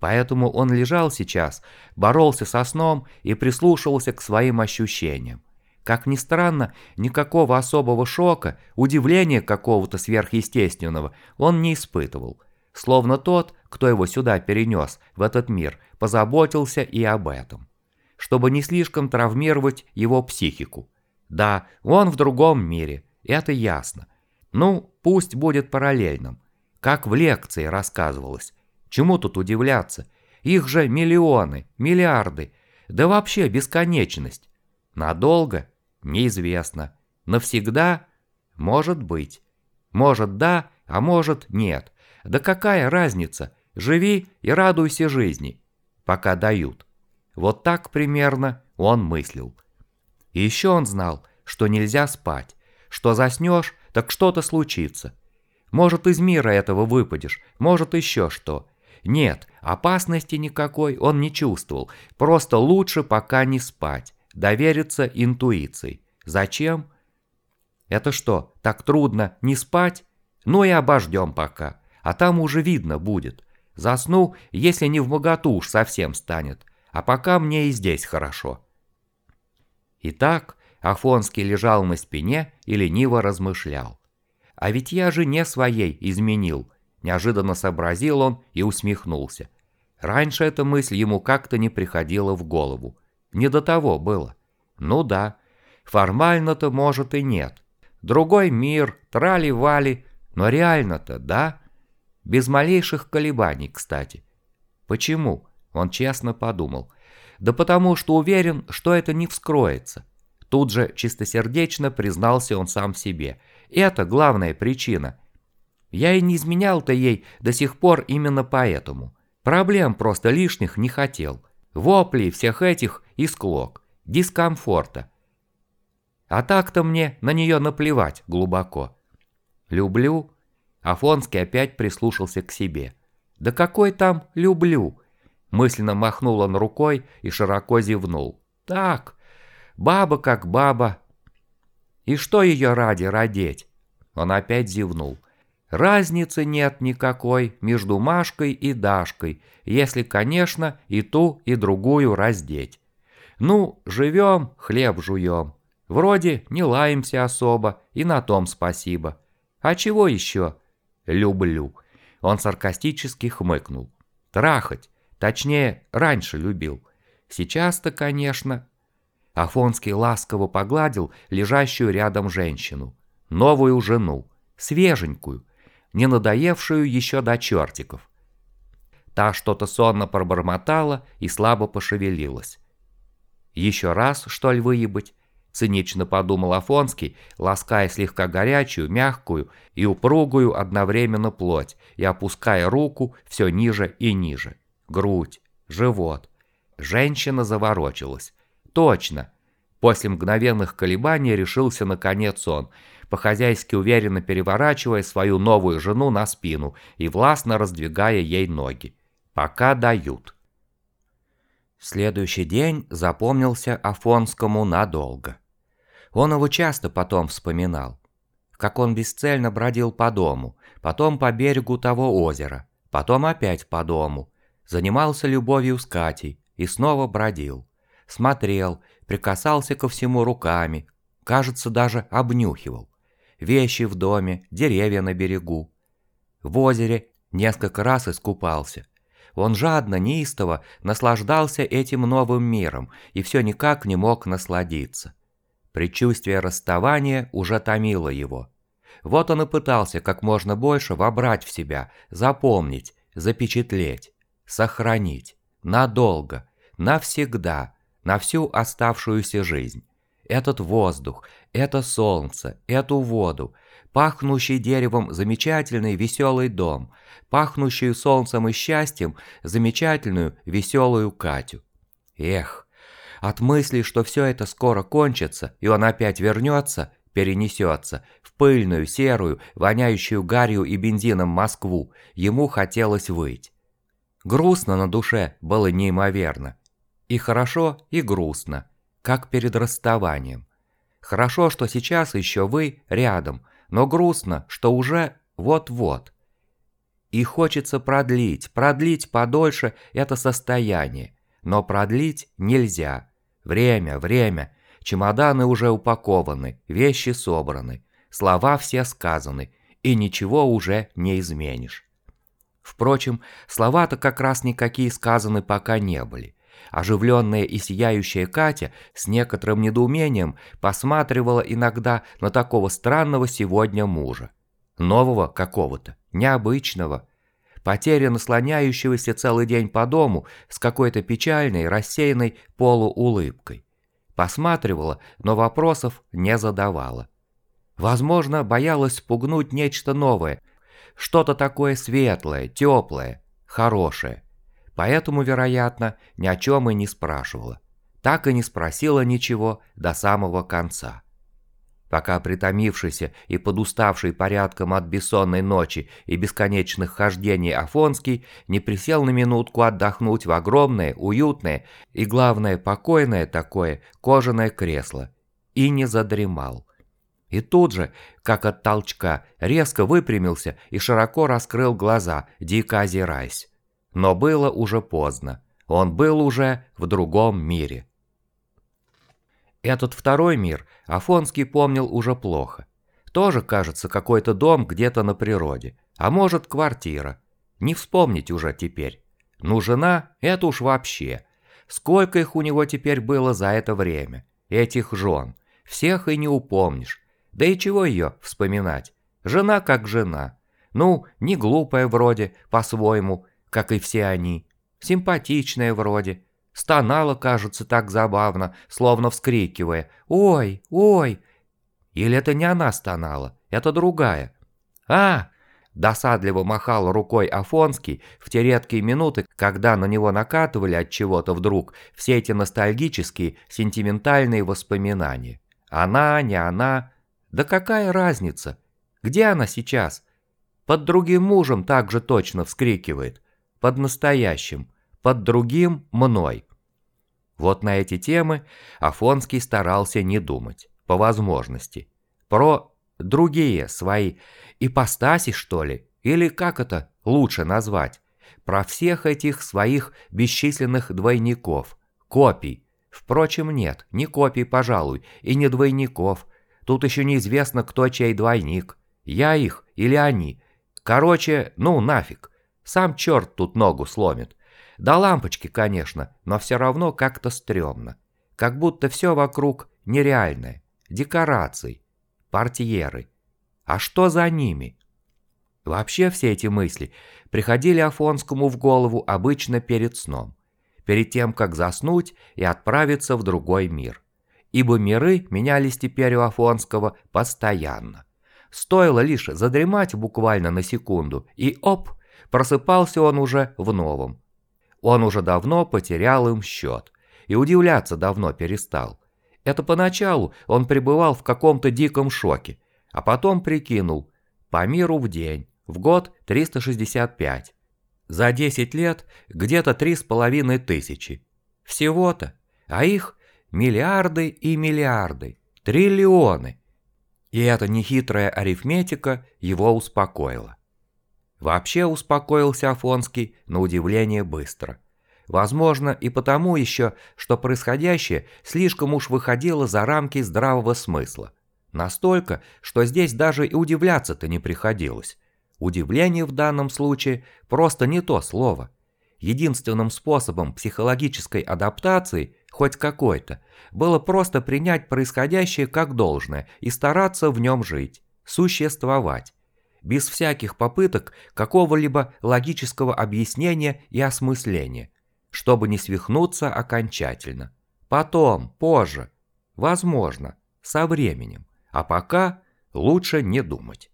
Поэтому он лежал сейчас, боролся со сном и прислушивался к своим ощущениям. Как ни странно, никакого особого шока, удивления какого-то сверхъестественного он не испытывал. Словно тот, кто его сюда перенес, в этот мир, позаботился и об этом. Чтобы не слишком травмировать его психику. Да, он в другом мире, это ясно. Ну, пусть будет параллельным. Как в лекции рассказывалось. Чему тут удивляться? Их же миллионы, миллиарды, да вообще бесконечность. Надолго? Неизвестно. Навсегда? Может быть. Может да, а может нет. Да какая разница? Живи и радуйся жизни. Пока дают. Вот так примерно он мыслил. И еще он знал, что нельзя спать. Что заснешь, так что-то случится. Может, из мира этого выпадешь, может, еще что. Нет, опасности никакой он не чувствовал, просто лучше пока не спать, довериться интуиции. Зачем? Это что, так трудно не спать? Ну и обождем пока, а там уже видно будет. Засну, если не в моготу уж совсем станет, а пока мне и здесь хорошо. Итак, Афонский лежал на спине и лениво размышлял. А ведь я же не своей изменил, Неожиданно сообразил он и усмехнулся. Раньше эта мысль ему как-то не приходила в голову. Не до того было. Ну да, формально-то может и нет. Другой мир, трали-вали, но реально-то да. Без малейших колебаний, кстати. Почему? Он честно подумал. Да потому что уверен, что это не вскроется. Тут же чистосердечно признался он сам себе. Это главная причина – я и не изменял-то ей до сих пор именно поэтому. Проблем просто лишних не хотел. Воплей всех этих и склок. Дискомфорта. А так-то мне на нее наплевать глубоко. Люблю. Афонский опять прислушался к себе. Да какой там люблю? Мысленно махнул он рукой и широко зевнул. Так, баба как баба. И что ее ради родить? Он опять зевнул. Разницы нет никакой между Машкой и Дашкой, если, конечно, и ту, и другую раздеть. Ну, живем, хлеб жуем. Вроде не лаемся особо, и на том спасибо. А чего еще? Люблю. Он саркастически хмыкнул. Трахать. Точнее, раньше любил. Сейчас-то, конечно. Афонский ласково погладил лежащую рядом женщину. Новую жену. Свеженькую не надоевшую еще до чертиков. Та что-то сонно пробормотала и слабо пошевелилась. «Еще раз, что ли, выебать?» — цинично подумал Афонский, лаская слегка горячую, мягкую и упругую одновременно плоть и опуская руку все ниже и ниже. Грудь, живот. Женщина заворочилась. «Точно!» После мгновенных колебаний решился наконец он — по-хозяйски уверенно переворачивая свою новую жену на спину и властно раздвигая ей ноги. Пока дают. Следующий день запомнился Афонскому надолго. Он его часто потом вспоминал. Как он бесцельно бродил по дому, потом по берегу того озера, потом опять по дому. Занимался любовью с Катей и снова бродил. Смотрел, прикасался ко всему руками, кажется, даже обнюхивал. Вещи в доме, деревья на берегу. В озере несколько раз искупался. Он жадно, неистово наслаждался этим новым миром и все никак не мог насладиться. Предчувствие расставания уже томило его. Вот он и пытался как можно больше вобрать в себя, запомнить, запечатлеть, сохранить, надолго, навсегда, на всю оставшуюся жизнь. Этот воздух, это солнце, эту воду, пахнущий деревом замечательный веселый дом, пахнущую солнцем и счастьем замечательную веселую Катю. Эх, от мысли, что все это скоро кончится, и он опять вернется, перенесется в пыльную, серую, воняющую гарью и бензином Москву, ему хотелось выть. Грустно на душе было неимоверно. И хорошо, и грустно, как перед расставанием. Хорошо, что сейчас еще вы рядом, но грустно, что уже вот-вот. И хочется продлить, продлить подольше это состояние, но продлить нельзя. Время, время. Чемоданы уже упакованы, вещи собраны, слова все сказаны, и ничего уже не изменишь. Впрочем, слова-то как раз никакие сказаны пока не были. Оживленная и сияющая Катя с некоторым недоумением посматривала иногда на такого странного сегодня мужа. Нового какого-то, необычного, потерянно слоняющегося целый день по дому с какой-то печальной, рассеянной полуулыбкой. Посматривала, но вопросов не задавала. Возможно, боялась спугнуть нечто новое, что-то такое светлое, теплое, хорошее. Поэтому, вероятно, ни о чем и не спрашивала. Так и не спросила ничего до самого конца пока притомившийся и подуставший порядком от бессонной ночи и бесконечных хождений Афонский не присел на минутку отдохнуть в огромное, уютное и, главное, покойное такое кожаное кресло и не задремал. И тут же, как от толчка, резко выпрямился и широко раскрыл глаза, дико озираясь. Но было уже поздно. Он был уже в другом мире. Этот второй мир Афонский помнил уже плохо. Тоже, кажется, какой-то дом где-то на природе. А может, квартира. Не вспомнить уже теперь. Ну, жена – это уж вообще. Сколько их у него теперь было за это время? Этих жен. Всех и не упомнишь. Да и чего ее вспоминать? Жена как жена. Ну, не глупая вроде, по-своему, как и все они. Симпатичная вроде, Стонала, кажется, так забавно, словно вскрикивая «Ой, ой!» Или это не она стонала, это другая. «А!» – досадливо махал рукой Афонский в те редкие минуты, когда на него накатывали от чего-то вдруг все эти ностальгические, сентиментальные воспоминания. Она, не она. Да какая разница? Где она сейчас? Под другим мужем также точно вскрикивает. Под настоящим под другим – мной. Вот на эти темы Афонский старался не думать, по возможности. Про другие свои ипостаси, что ли, или как это лучше назвать. Про всех этих своих бесчисленных двойников, копий. Впрочем, нет, не копий, пожалуй, и не двойников. Тут еще неизвестно, кто чей двойник. Я их или они. Короче, ну нафиг. Сам черт тут ногу сломит. До лампочки, конечно, но все равно как-то стрёмно. Как будто все вокруг нереальное. Декорации, портьеры. А что за ними? Вообще все эти мысли приходили Афонскому в голову обычно перед сном. Перед тем, как заснуть и отправиться в другой мир. Ибо миры менялись теперь у Афонского постоянно. Стоило лишь задремать буквально на секунду, и оп, просыпался он уже в новом, он уже давно потерял им счет. И удивляться давно перестал. Это поначалу он пребывал в каком-то диком шоке, а потом прикинул, по миру в день, в год 365. За 10 лет где-то три с половиной тысячи. Всего-то, а их миллиарды и миллиарды. Триллионы! И эта нехитрая арифметика его успокоила. Вообще успокоился Афонский на удивление быстро. Возможно, и потому еще, что происходящее слишком уж выходило за рамки здравого смысла. Настолько, что здесь даже и удивляться-то не приходилось. Удивление в данном случае просто не то слово. Единственным способом психологической адаптации, хоть какой-то, было просто принять происходящее как должное и стараться в нем жить, существовать, без всяких попыток какого-либо логического объяснения и осмысления, чтобы не свихнуться окончательно. Потом, позже, возможно, со временем, а пока лучше не думать.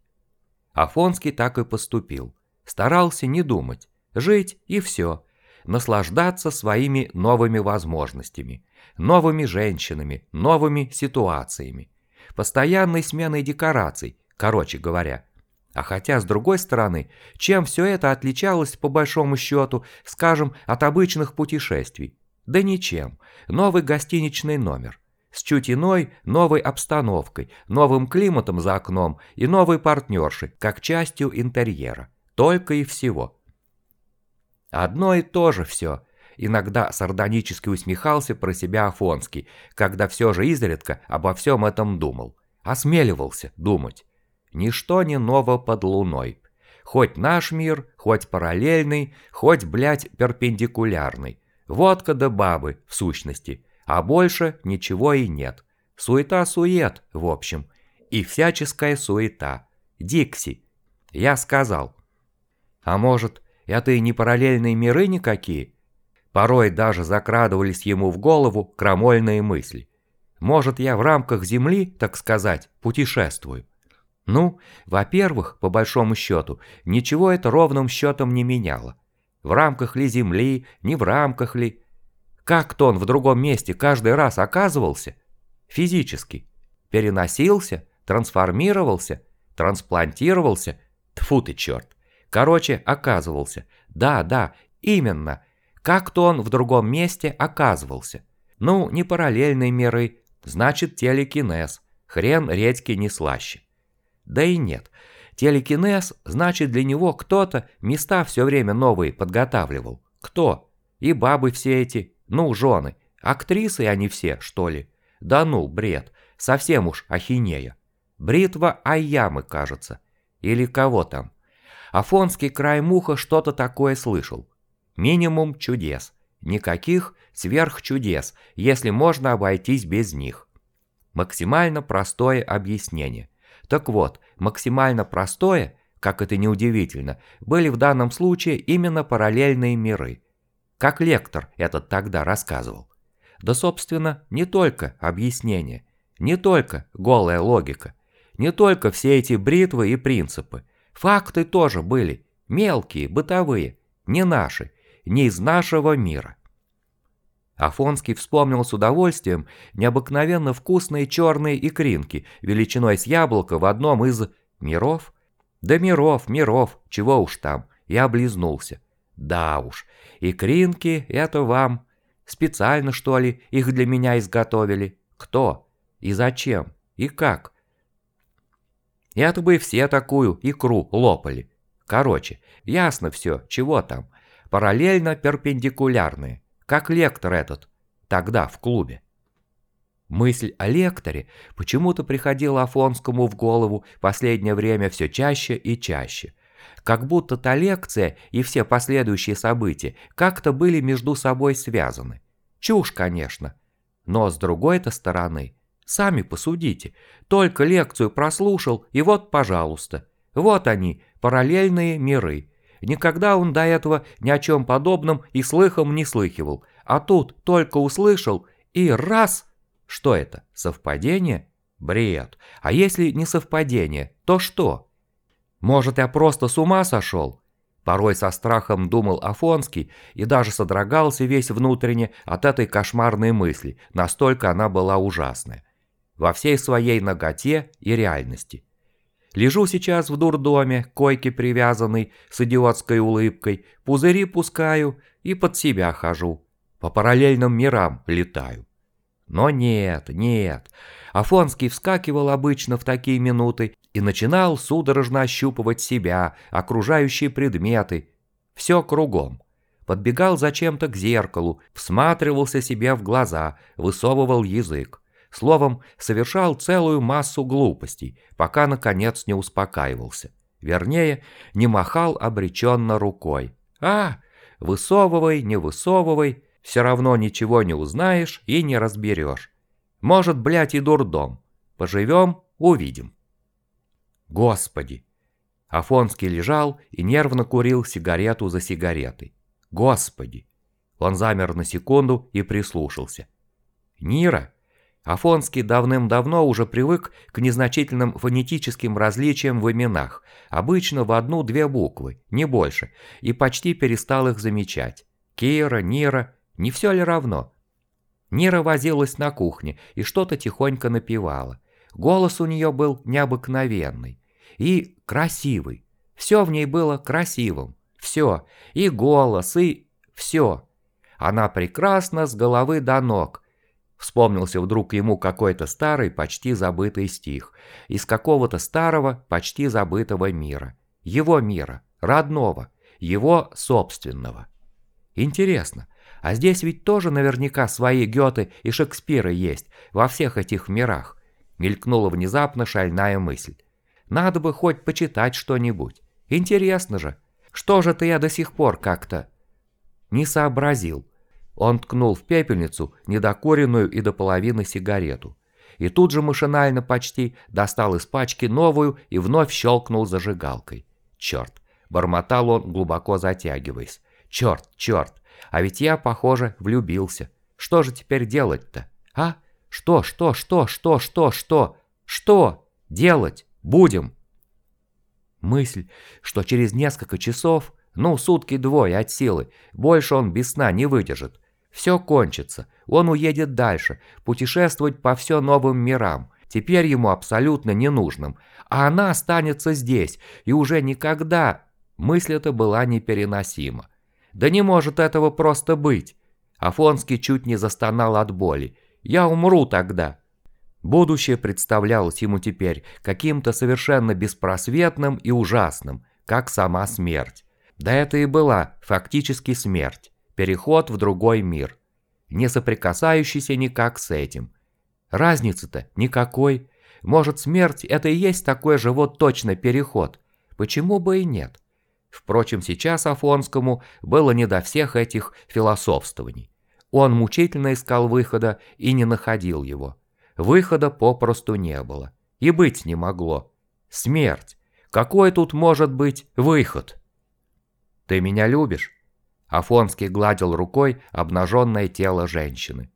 Афонский так и поступил. Старался не думать, жить и все, наслаждаться своими новыми возможностями, новыми женщинами, новыми ситуациями, постоянной сменой декораций, короче говоря. А хотя, с другой стороны, чем все это отличалось по большому счету, скажем, от обычных путешествий? Да ничем. Новый гостиничный номер. С чуть иной, новой обстановкой, новым климатом за окном и новой партнершей, как частью интерьера. Только и всего. Одно и то же все. Иногда сардонически усмехался про себя Афонский, когда все же изредка обо всем этом думал. Осмеливался думать. Ничто не ново под луной. Хоть наш мир, хоть параллельный, хоть, блядь, перпендикулярный. Водка да бабы, в сущности. А больше ничего и нет. Суета-сует, в общем. И всяческая суета. Дикси. Я сказал. А может, это и не параллельные миры никакие? Порой даже закрадывались ему в голову крамольные мысли. Может, я в рамках Земли, так сказать, путешествую? Ну, во-первых, по большому счету, ничего это ровным счетом не меняло. В рамках ли Земли, не в рамках ли. Как-то он в другом месте каждый раз оказывался? Физически. Переносился, трансформировался, трансплантировался. Тфу ты черт. Короче, оказывался. Да, да, именно. Как-то он в другом месте оказывался. Ну, не параллельные миры, значит телекинез. Хрен редьки не слаще. Да и нет. Телекинез, значит для него кто-то места все время новые подготавливал. Кто? И бабы все эти, ну, жены. Актрисы они все, что ли? Да ну, бред. Совсем уж ахинея. Бритва Айямы, кажется. Или кого там. Афонский край муха что-то такое слышал. Минимум чудес. Никаких сверхчудес, если можно обойтись без них. Максимально простое объяснение. Так вот, максимально простое, как это неудивительно, были в данном случае именно параллельные миры. Как лектор этот тогда рассказывал. Да, собственно, не только объяснение, не только голая логика, не только все эти бритвы и принципы, Факты тоже были, мелкие, бытовые, не наши, не из нашего мира. Афонский вспомнил с удовольствием необыкновенно вкусные черные икринки величиной с яблоко в одном из миров. Да миров, миров, чего уж там, я облизнулся. Да уж, икринки это вам. Специально, что ли, их для меня изготовили? Кто? И зачем? И как? Это бы все такую икру лопали. Короче, ясно все, чего там. Параллельно перпендикулярные, как лектор этот, тогда в клубе. Мысль о лекторе почему-то приходила Афонскому в голову последнее время все чаще и чаще. Как будто та лекция и все последующие события как-то были между собой связаны. Чушь, конечно. Но с другой-то стороны, Сами посудите. Только лекцию прослушал, и вот, пожалуйста. Вот они, параллельные миры. Никогда он до этого ни о чем подобном и слыхом не слыхивал. А тут только услышал, и раз... Что это, совпадение? Бред. А если не совпадение, то что? Может, я просто с ума сошел? Порой со страхом думал Афонский и даже содрогался весь внутренне от этой кошмарной мысли, настолько она была ужасная во всей своей наготе и реальности. Лежу сейчас в дурдоме, койке привязанный, с идиотской улыбкой, пузыри пускаю и под себя хожу, по параллельным мирам летаю. Но нет, нет. Афонский вскакивал обычно в такие минуты и начинал судорожно ощупывать себя, окружающие предметы. Все кругом. Подбегал зачем-то к зеркалу, всматривался себе в глаза, высовывал язык. Словом, совершал целую массу глупостей, пока, наконец, не успокаивался. Вернее, не махал обреченно рукой. «А, высовывай, не высовывай, все равно ничего не узнаешь и не разберешь. Может, блядь, и дурдом. Поживем, увидим». Господи! Афонский лежал и нервно курил сигарету за сигаретой. Господи! Он замер на секунду и прислушался. Нира? Афонский давным-давно уже привык к незначительным фонетическим различиям в именах, обычно в одну-две буквы, не больше, и почти перестал их замечать. Кира, Нира, не все ли равно? Нира возилась на кухне и что-то тихонько напевала. Голос у нее был необыкновенный и красивый. Все в ней было красивым. Все. И голос, и все. Она прекрасна с головы до ног. Вспомнился вдруг ему какой-то старый, почти забытый стих. Из какого-то старого, почти забытого мира. Его мира, родного, его собственного. Интересно, а здесь ведь тоже наверняка свои Гёте и Шекспиры есть, во всех этих мирах. Мелькнула внезапно шальная мысль. Надо бы хоть почитать что-нибудь. Интересно же. Что же-то я до сих пор как-то... Не сообразил. Он ткнул в пепельницу недокуренную и до половины сигарету. И тут же машинально почти достал из пачки новую и вновь щелкнул зажигалкой. Черт, бормотал он, глубоко затягиваясь. Черт, черт, а ведь я, похоже, влюбился. Что же теперь делать-то? А? Что, что, что, что, что, что? Что? Делать? Будем!» Мысль, что через несколько часов, ну, сутки-двое от силы, больше он без сна не выдержит. Все кончится, он уедет дальше, путешествовать по все новым мирам, теперь ему абсолютно ненужным, а она останется здесь, и уже никогда... Мысль эта была непереносима. Да не может этого просто быть. Афонский чуть не застонал от боли. Я умру тогда. Будущее представлялось ему теперь каким-то совершенно беспросветным и ужасным, как сама смерть. Да это и была фактически смерть, переход в другой мир, не соприкасающийся никак с этим. Разницы-то никакой. Может, смерть – это и есть такой же вот точно переход. Почему бы и нет? Впрочем, сейчас Афонскому было не до всех этих философствований. Он мучительно искал выхода и не находил его. Выхода попросту не было. И быть не могло. Смерть. Какой тут может быть выход? «Ты меня любишь?» Афонский гладил рукой обнаженное тело женщины.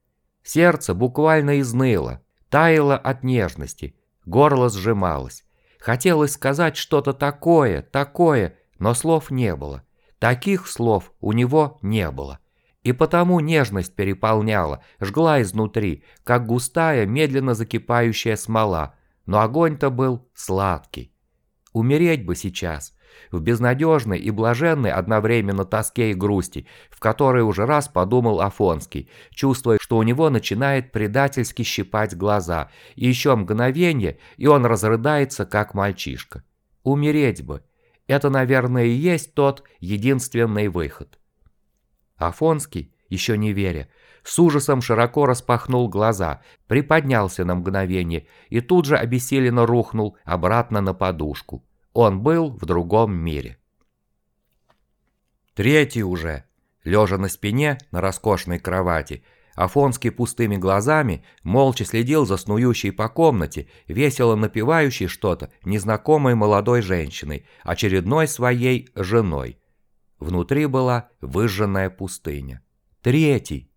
Сердце буквально изныло, таяло от нежности, горло сжималось. Хотелось сказать что-то такое, такое, но слов не было. Таких слов у него не было. И потому нежность переполняла, жгла изнутри, как густая, медленно закипающая смола, но огонь-то был сладкий. Умереть бы сейчас, в безнадежной и блаженной одновременно тоске и грусти, в которой уже раз подумал Афонский, чувствуя, что у него начинает предательски щипать глаза, и еще мгновение, и он разрыдается, как мальчишка. Умереть бы. Это, наверное, и есть тот единственный выход. Афонский, еще не веря, с ужасом широко распахнул глаза, приподнялся на мгновение и тут же обессиленно рухнул обратно на подушку. Он был в другом мире. Третий уже, лежа на спине на роскошной кровати, Афонский пустыми глазами молча следил за снующей по комнате, весело напевающей что-то незнакомой молодой женщиной, очередной своей женой – Внутри была выжженная пустыня. Третий.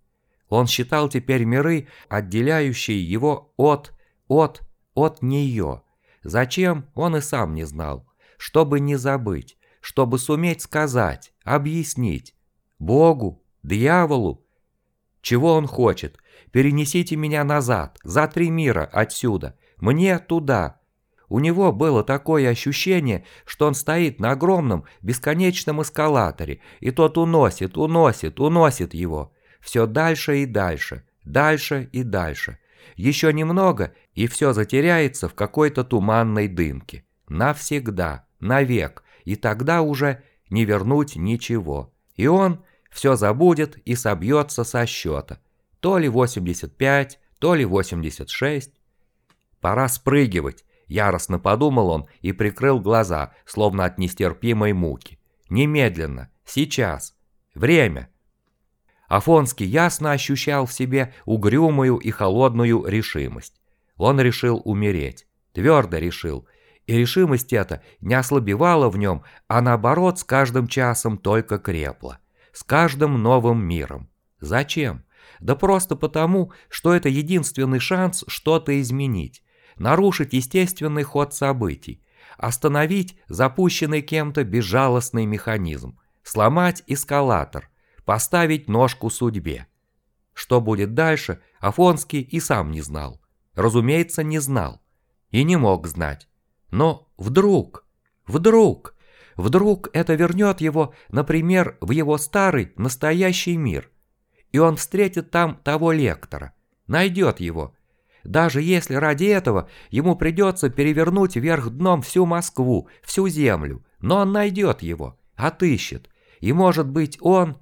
Он считал теперь миры, отделяющие его от, от, от нее. Зачем, он и сам не знал. Чтобы не забыть, чтобы суметь сказать, объяснить. Богу, дьяволу. Чего он хочет? Перенесите меня назад, за три мира отсюда. Мне туда, у него было такое ощущение, что он стоит на огромном бесконечном эскалаторе, и тот уносит, уносит, уносит его. Все дальше и дальше, дальше и дальше. Еще немного, и все затеряется в какой-то туманной дымке. Навсегда, навек, и тогда уже не вернуть ничего. И он все забудет и собьется со счета. То ли 85, то ли 86. Пора спрыгивать, яростно подумал он и прикрыл глаза, словно от нестерпимой муки. Немедленно, сейчас, время. Афонский ясно ощущал в себе угрюмую и холодную решимость. Он решил умереть, твердо решил, и решимость эта не ослабевала в нем, а наоборот с каждым часом только крепла, с каждым новым миром. Зачем? Да просто потому, что это единственный шанс что-то изменить, нарушить естественный ход событий, остановить запущенный кем-то безжалостный механизм, сломать эскалатор, поставить ножку судьбе. Что будет дальше, Афонский и сам не знал. Разумеется, не знал. И не мог знать. Но вдруг, вдруг, вдруг это вернет его, например, в его старый, настоящий мир. И он встретит там того лектора, найдет его. Даже если ради этого ему придется перевернуть вверх дном всю Москву, всю землю, но он найдет его, отыщет. И может быть он,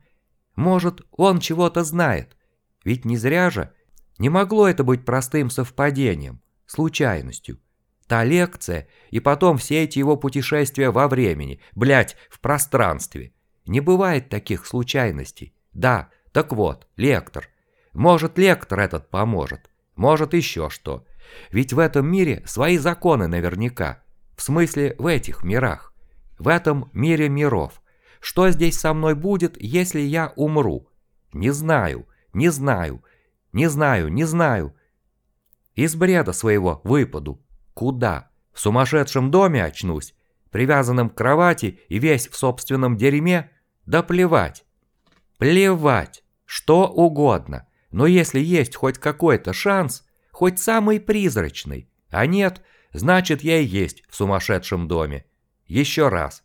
может он чего-то знает. Ведь не зря же, не могло это быть простым совпадением, случайностью. Та лекция и потом все эти его путешествия во времени, блять, в пространстве. Не бывает таких случайностей. Да, так вот, лектор. Может, лектор этот поможет. Может, еще что. Ведь в этом мире свои законы наверняка. В смысле, в этих мирах. В этом мире миров. Что здесь со мной будет, если я умру? Не знаю, не знаю, не знаю, не знаю. Из бреда своего выпаду, Куда? В сумасшедшем доме очнусь? Привязанным к кровати и весь в собственном дерьме? Да плевать. Плевать. Что угодно. Но если есть хоть какой-то шанс, хоть самый призрачный, а нет, значит я и есть в сумасшедшем доме. Еще раз.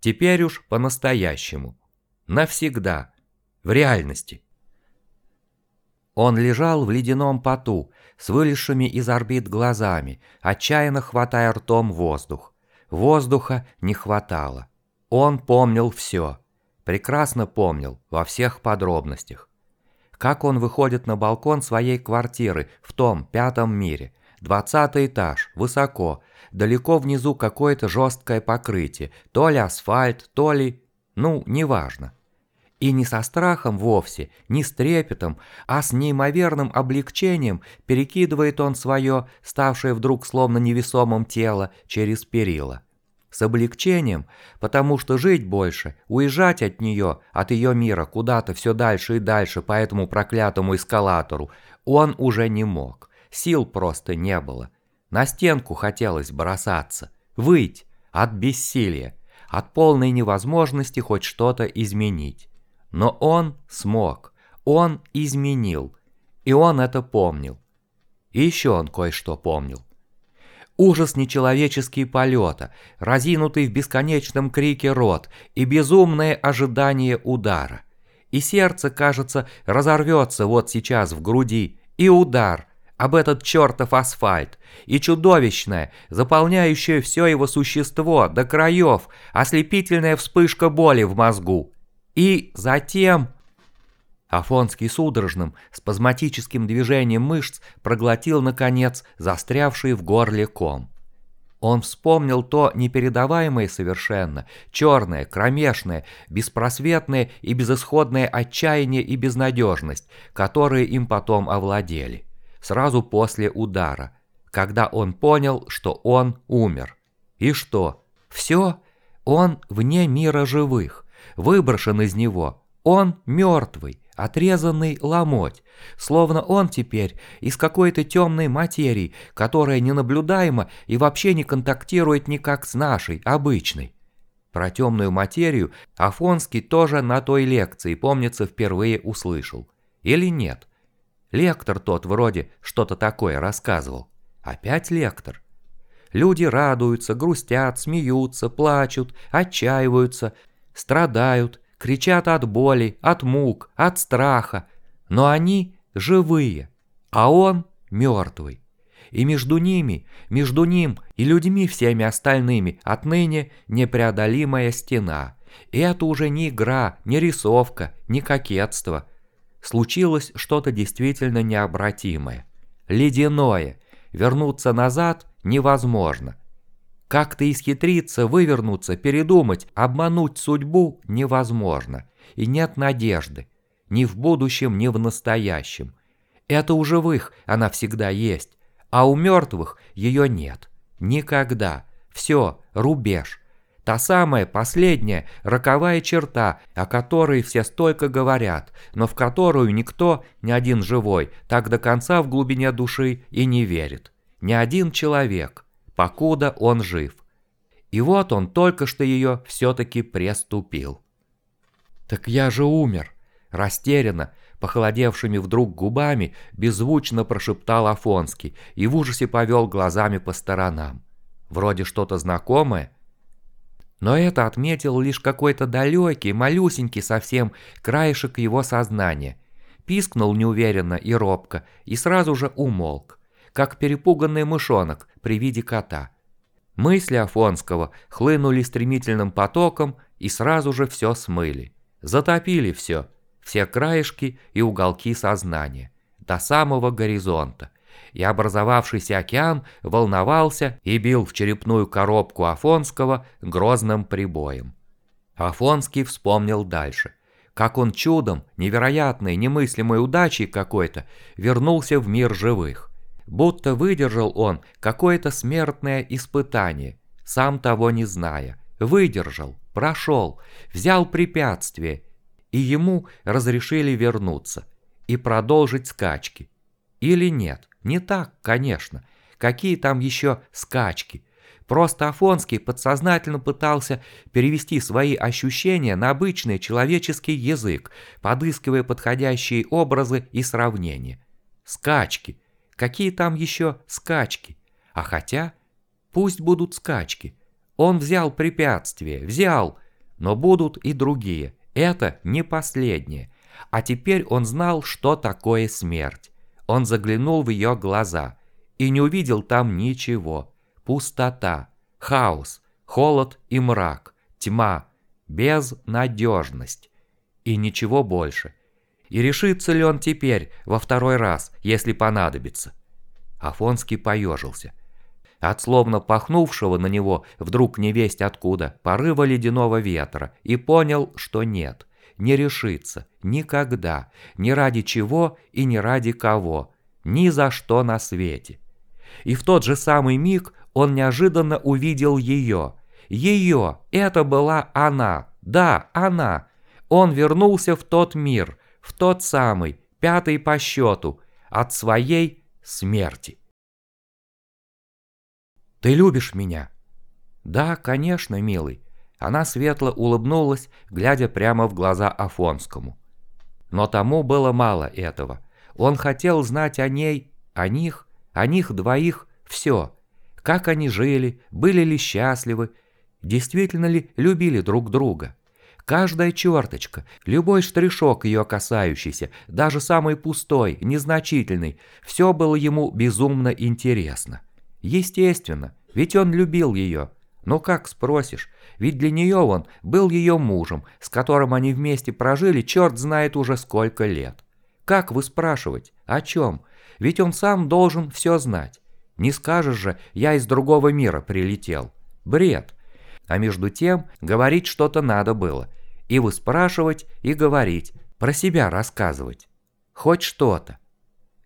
Теперь уж по-настоящему. Навсегда. В реальности. Он лежал в ледяном поту, с вылезшими из орбит глазами, отчаянно хватая ртом воздух. Воздуха не хватало. Он помнил все. Прекрасно помнил, во всех подробностях. Как он выходит на балкон своей квартиры в том пятом мире. Двадцатый этаж, высоко, далеко внизу какое-то жесткое покрытие, то ли асфальт, то ли... ну, неважно. И не со страхом вовсе, не с трепетом, а с неимоверным облегчением перекидывает он свое, ставшее вдруг словно невесомым тело, через перила. С облегчением, потому что жить больше, уезжать от нее, от ее мира куда-то все дальше и дальше по этому проклятому эскалатору, он уже не мог. Сил просто не было. На стенку хотелось бросаться, выть от бессилия, от полной невозможности хоть что-то изменить. Но он смог, он изменил, и он это помнил. И еще он кое-что помнил. Ужас нечеловеческий полета, разинутый в бесконечном крике рот и безумное ожидание удара. И сердце, кажется, разорвется вот сейчас в груди, и удар об этот чертов асфальт, и чудовищное, заполняющее все его существо до краев, ослепительная вспышка боли в мозгу. И затем... Афонский судорожным, спазматическим движением мышц проглотил, наконец, застрявший в горле ком. Он вспомнил то непередаваемое совершенно, черное, кромешное, беспросветное и безысходное отчаяние и безнадежность, которые им потом овладели. Сразу после удара, когда он понял, что он умер. И что? Все? Он вне мира живых выброшен из него. Он мертвый, отрезанный ломоть, словно он теперь из какой-то темной материи, которая ненаблюдаема и вообще не контактирует никак с нашей, обычной. Про темную материю Афонский тоже на той лекции, помнится, впервые услышал. Или нет? Лектор тот вроде что-то такое рассказывал. Опять лектор. Люди радуются, грустят, смеются, плачут, отчаиваются – страдают, кричат от боли, от мук, от страха, но они живые, а он мертвый. И между ними, между ним и людьми всеми остальными отныне непреодолимая стена. И это уже не игра, не рисовка, не кокетство. Случилось что-то действительно необратимое. Ледяное. Вернуться назад невозможно. Как-то исхитриться, вывернуться, передумать, обмануть судьбу невозможно. И нет надежды. Ни в будущем, ни в настоящем. Это у живых она всегда есть, а у мертвых ее нет. Никогда. Все, рубеж. Та самая последняя роковая черта, о которой все столько говорят, но в которую никто, ни один живой, так до конца в глубине души и не верит. Ни один человек покуда он жив. И вот он только что ее все-таки приступил. «Так я же умер!» Растерянно, похолодевшими вдруг губами, беззвучно прошептал Афонский и в ужасе повел глазами по сторонам. Вроде что-то знакомое. Но это отметил лишь какой-то далекий, малюсенький совсем краешек его сознания. Пискнул неуверенно и робко, и сразу же умолк как перепуганный мышонок при виде кота. Мысли Афонского хлынули стремительным потоком и сразу же все смыли. Затопили все, все краешки и уголки сознания, до самого горизонта. И образовавшийся океан волновался и бил в черепную коробку Афонского грозным прибоем. Афонский вспомнил дальше – как он чудом, невероятной, немыслимой удачей какой-то, вернулся в мир живых будто выдержал он какое-то смертное испытание, сам того не зная. Выдержал, прошел, взял препятствие, и ему разрешили вернуться и продолжить скачки. Или нет, не так, конечно. Какие там еще скачки? Просто Афонский подсознательно пытался перевести свои ощущения на обычный человеческий язык, подыскивая подходящие образы и сравнения. Скачки. Какие там еще скачки? А хотя, пусть будут скачки. Он взял препятствие, взял, но будут и другие. Это не последнее. А теперь он знал, что такое смерть. Он заглянул в ее глаза и не увидел там ничего. Пустота, хаос, холод и мрак, тьма, безнадежность. И ничего больше – и решится ли он теперь во второй раз, если понадобится? Афонский поежился. От словно пахнувшего на него вдруг невесть откуда порыва ледяного ветра и понял, что нет, не решится, никогда, ни ради чего и ни ради кого, ни за что на свете. И в тот же самый миг он неожиданно увидел ее. Ее, это была она, да, она. Он вернулся в тот мир, в тот самый, пятый по счету, от своей смерти. «Ты любишь меня?» «Да, конечно, милый». Она светло улыбнулась, глядя прямо в глаза Афонскому. Но тому было мало этого. Он хотел знать о ней, о них, о них двоих, все. Как они жили, были ли счастливы, действительно ли любили друг друга. Каждая черточка, любой штришок ее касающийся, даже самый пустой, незначительный, все было ему безумно интересно. Естественно, ведь он любил ее. Но как спросишь, ведь для нее он был ее мужем, с которым они вместе прожили черт знает уже сколько лет. Как вы спрашивать? О чем? Ведь он сам должен все знать. Не скажешь же, я из другого мира прилетел. Бред. А между тем говорить что-то надо было. И выспрашивать, и говорить, про себя рассказывать. Хоть что-то.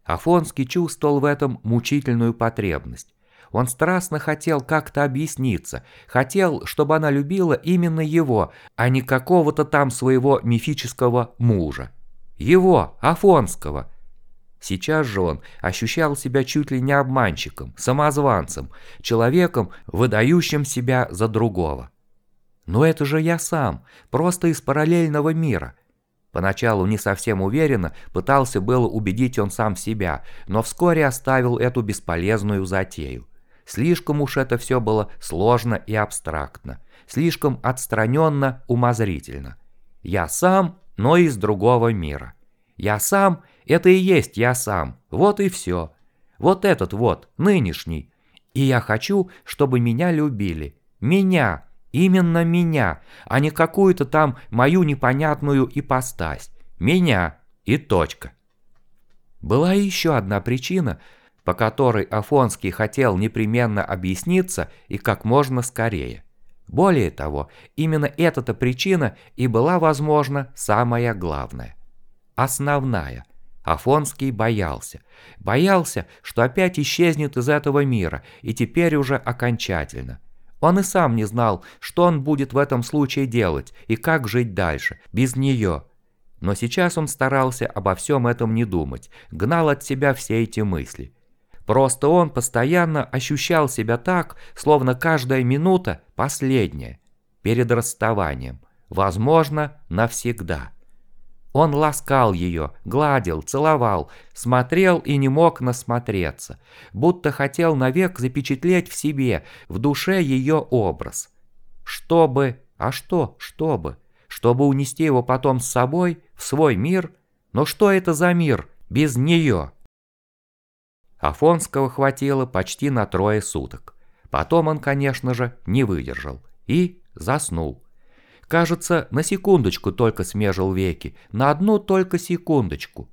Афонский чувствовал в этом мучительную потребность. Он страстно хотел как-то объясниться, хотел, чтобы она любила именно его, а не какого-то там своего мифического мужа. Его, Афонского – Сейчас же он ощущал себя чуть ли не обманщиком, самозванцем, человеком, выдающим себя за другого. Но это же я сам, просто из параллельного мира. Поначалу не совсем уверенно пытался было убедить он сам себя, но вскоре оставил эту бесполезную затею. Слишком уж это все было сложно и абстрактно, слишком отстраненно, умозрительно. Я сам, но из другого мира. Я сам Это и есть я сам. Вот и все. Вот этот вот, нынешний. И я хочу, чтобы меня любили. Меня. Именно меня, а не какую-то там мою непонятную ипостась. Меня. И точка. Была еще одна причина, по которой Афонский хотел непременно объясниться и как можно скорее. Более того, именно эта-то причина и была, возможно, самая главная. Основная. Афонский боялся. Боялся, что опять исчезнет из этого мира, и теперь уже окончательно. Он и сам не знал, что он будет в этом случае делать и как жить дальше, без нее. Но сейчас он старался обо всем этом не думать, гнал от себя все эти мысли. Просто он постоянно ощущал себя так, словно каждая минута последняя, перед расставанием, возможно, навсегда. Он ласкал ее, гладил, целовал, смотрел и не мог насмотреться, будто хотел навек запечатлеть в себе, в душе ее образ. Чтобы, а что, чтобы, чтобы унести его потом с собой в свой мир? Но что это за мир без нее? Афонского хватило почти на трое суток. Потом он, конечно же, не выдержал и заснул. Кажется, на секундочку только смежил веки, на одну только секундочку.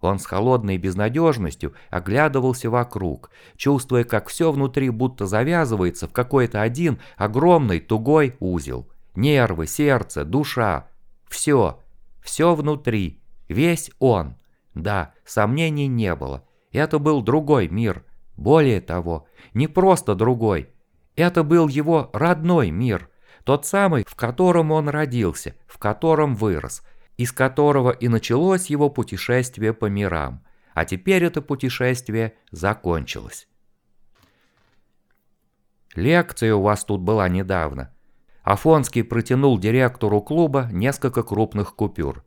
Он с холодной безнадежностью оглядывался вокруг, чувствуя, как все внутри будто завязывается в какой-то один огромный тугой узел. Нервы, сердце, душа. Все, все внутри, весь он. Да, сомнений не было. Это был другой мир. Более того, не просто другой. Это был его родной мир. Тот самый, в котором он родился, в котором вырос, из которого и началось его путешествие по мирам. А теперь это путешествие закончилось. Лекция у вас тут была недавно. Афонский протянул директору клуба несколько крупных купюр.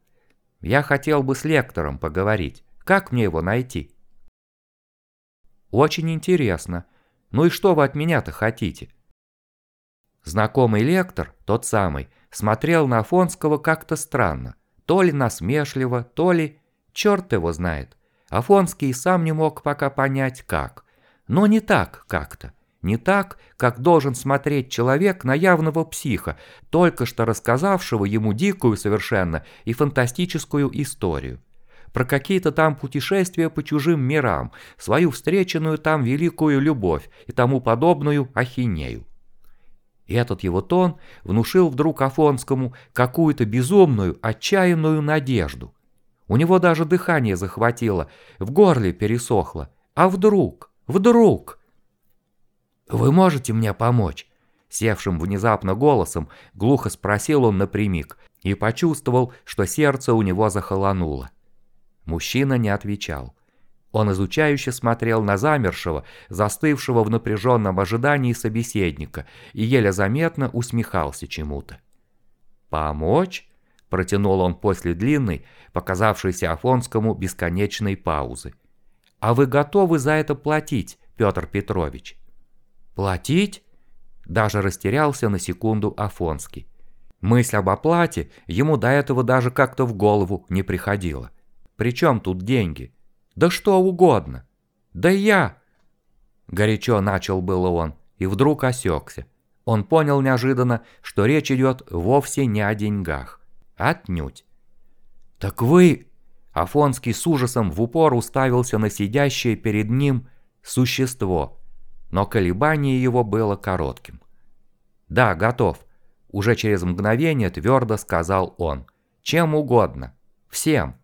Я хотел бы с лектором поговорить. Как мне его найти? Очень интересно. Ну и что вы от меня-то хотите? Знакомый лектор, тот самый, смотрел на Афонского как-то странно. То ли насмешливо, то ли... Черт его знает. Афонский сам не мог пока понять, как. Но не так как-то. Не так, как должен смотреть человек на явного психа, только что рассказавшего ему дикую совершенно и фантастическую историю про какие-то там путешествия по чужим мирам, свою встреченную там великую любовь и тому подобную ахинею. И этот его тон внушил вдруг Афонскому какую-то безумную, отчаянную надежду. У него даже дыхание захватило, в горле пересохло. А вдруг? Вдруг? «Вы можете мне помочь?» Севшим внезапно голосом глухо спросил он напрямик и почувствовал, что сердце у него захолонуло. Мужчина не отвечал. Он изучающе смотрел на замершего, застывшего в напряженном ожидании собеседника и еле заметно усмехался чему-то. «Помочь?» – протянул он после длинной, показавшейся Афонскому бесконечной паузы. «А вы готовы за это платить, Петр Петрович?» «Платить?» – даже растерялся на секунду Афонский. Мысль об оплате ему до этого даже как-то в голову не приходила. Причем тут деньги? Да что угодно. Да я... Горячо начал было он, и вдруг осекся. Он понял неожиданно, что речь идет вовсе не о деньгах. Отнюдь. «Так вы...» Афонский с ужасом в упор уставился на сидящее перед ним существо, но колебание его было коротким. «Да, готов», — уже через мгновение твердо сказал он. «Чем угодно. Всем».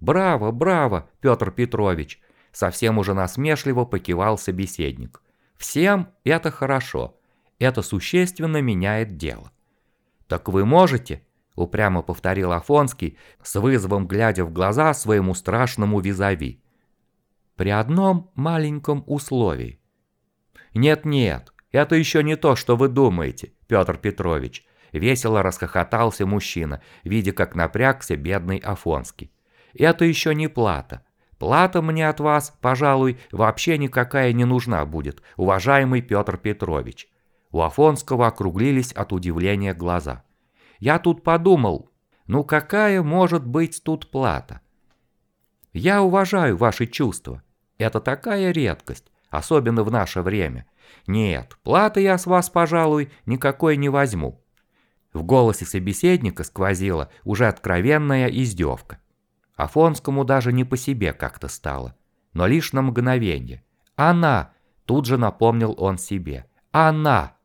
«Браво, браво, Петр Петрович!» Совсем уже насмешливо покивал собеседник. «Всем это хорошо. Это существенно меняет дело». «Так вы можете?» – упрямо повторил Афонский, с вызовом глядя в глаза своему страшному визави. «При одном маленьком условии». «Нет-нет, это еще не то, что вы думаете, Петр Петрович», – весело расхохотался мужчина, видя, как напрягся бедный Афонский. Это еще не плата. Плата мне от вас, пожалуй, вообще никакая не нужна будет, уважаемый Петр Петрович. У Афонского округлились от удивления глаза. Я тут подумал, ну какая может быть тут плата? Я уважаю ваши чувства. Это такая редкость, особенно в наше время. Нет, платы я с вас, пожалуй, никакой не возьму. В голосе собеседника сквозила уже откровенная издевка. Афонскому даже не по себе как-то стало, но лишь на мгновение. Она, тут же напомнил он себе. Она!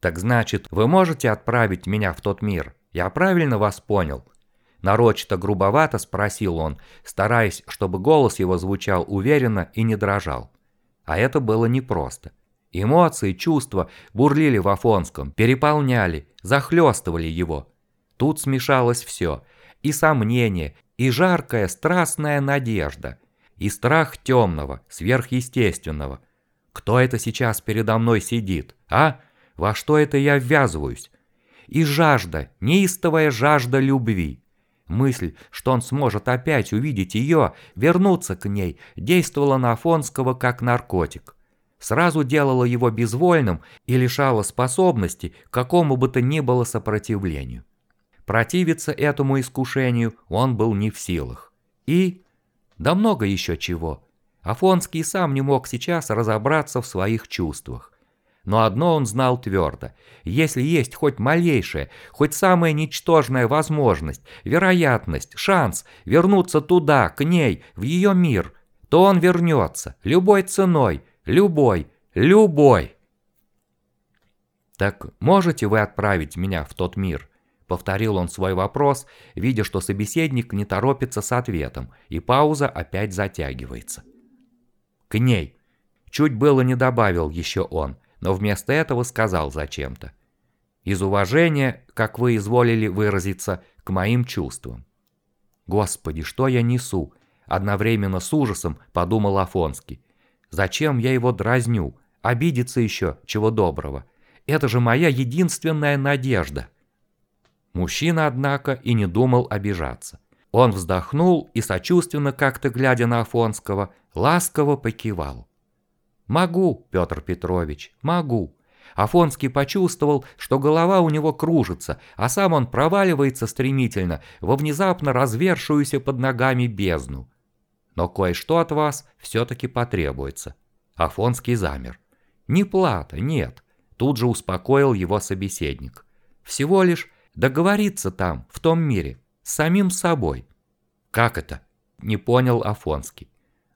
Так значит, вы можете отправить меня в тот мир? Я правильно вас понял? Нарочито грубовато спросил он, стараясь, чтобы голос его звучал уверенно и не дрожал. А это было непросто. Эмоции, чувства бурлили в Афонском, переполняли, захлестывали его. Тут смешалось все. И сомнение, и жаркая страстная надежда, и страх темного, сверхъестественного. Кто это сейчас передо мной сидит, а? Во что это я ввязываюсь? И жажда, неистовая жажда любви. Мысль, что он сможет опять увидеть ее, вернуться к ней, действовала на Афонского как наркотик сразу делала его безвольным и лишала способности к какому бы то ни было сопротивлению. Противиться этому искушению он был не в силах. И... да много еще чего. Афонский сам не мог сейчас разобраться в своих чувствах. Но одно он знал твердо. Если есть хоть малейшая, хоть самая ничтожная возможность, вероятность, шанс вернуться туда, к ней, в ее мир, то он вернется, любой ценой, Любой, любой. Так можете вы отправить меня в тот мир? Повторил он свой вопрос, видя, что собеседник не торопится с ответом, и пауза опять затягивается. К ней. Чуть было не добавил еще он, но вместо этого сказал зачем-то. Из уважения, как вы изволили выразиться, к моим чувствам. Господи, что я несу? Одновременно с ужасом подумал Афонский. Зачем я его дразню? Обидится еще, чего доброго. Это же моя единственная надежда. Мужчина, однако, и не думал обижаться. Он вздохнул и, сочувственно как-то глядя на Афонского, ласково покивал. «Могу, Петр Петрович, могу». Афонский почувствовал, что голова у него кружится, а сам он проваливается стремительно во внезапно развершуюся под ногами бездну. Но кое-что от вас все-таки потребуется. Афонский замер. Не плата, нет. Тут же успокоил его собеседник. Всего лишь договориться там, в том мире, с самим собой. Как это? Не понял Афонский.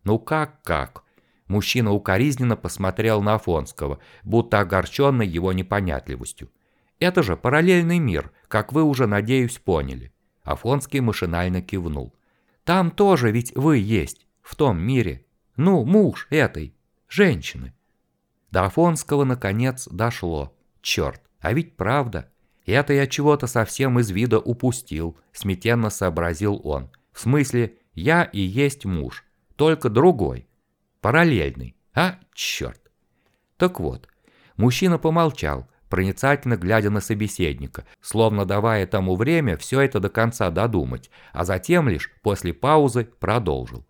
Ну как-как? Мужчина укоризненно посмотрел на Афонского, будто огорченный его непонятливостью. Это же параллельный мир, как вы уже, надеюсь, поняли. Афонский машинально кивнул. Там тоже ведь вы есть, в том мире. Ну, муж этой, женщины. До Афонского наконец дошло. Черт, а ведь правда. Это я чего-то совсем из вида упустил, смятенно сообразил он. В смысле, я и есть муж, только другой. Параллельный. А, черт. Так вот, мужчина помолчал, проницательно глядя на собеседника, словно давая тому время все это до конца додумать, а затем лишь после паузы продолжил.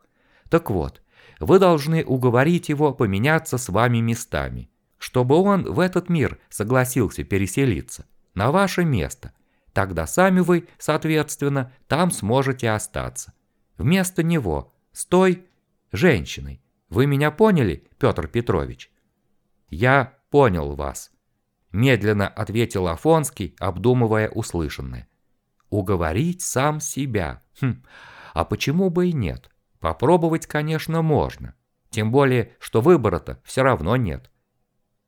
«Так вот, вы должны уговорить его поменяться с вами местами, чтобы он в этот мир согласился переселиться, на ваше место. Тогда сами вы, соответственно, там сможете остаться. Вместо него, с той женщиной. Вы меня поняли, Петр Петрович?» «Я понял вас», Медленно ответил Афонский, обдумывая услышанное. Уговорить сам себя. Хм, а почему бы и нет? Попробовать, конечно, можно. Тем более, что выбора-то все равно нет.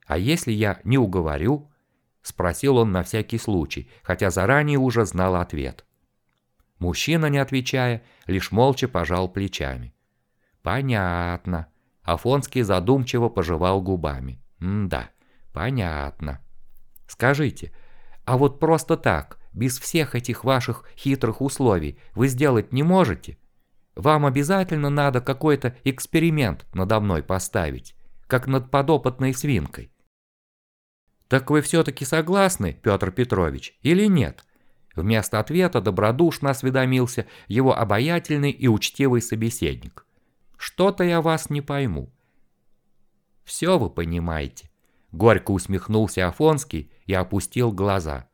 А если я не уговорю? Спросил он на всякий случай, хотя заранее уже знал ответ. Мужчина, не отвечая, лишь молча пожал плечами. «Понятно». Афонский задумчиво пожевал губами. «М-да, понятно». Скажите, а вот просто так, без всех этих ваших хитрых условий, вы сделать не можете? Вам обязательно надо какой-то эксперимент надо мной поставить, как над подопытной свинкой. Так вы все-таки согласны, Петр Петрович, или нет? Вместо ответа добродушно осведомился его обаятельный и учтивый собеседник. Что-то я вас не пойму. Все вы понимаете. Горько усмехнулся Афонский и опустил глаза.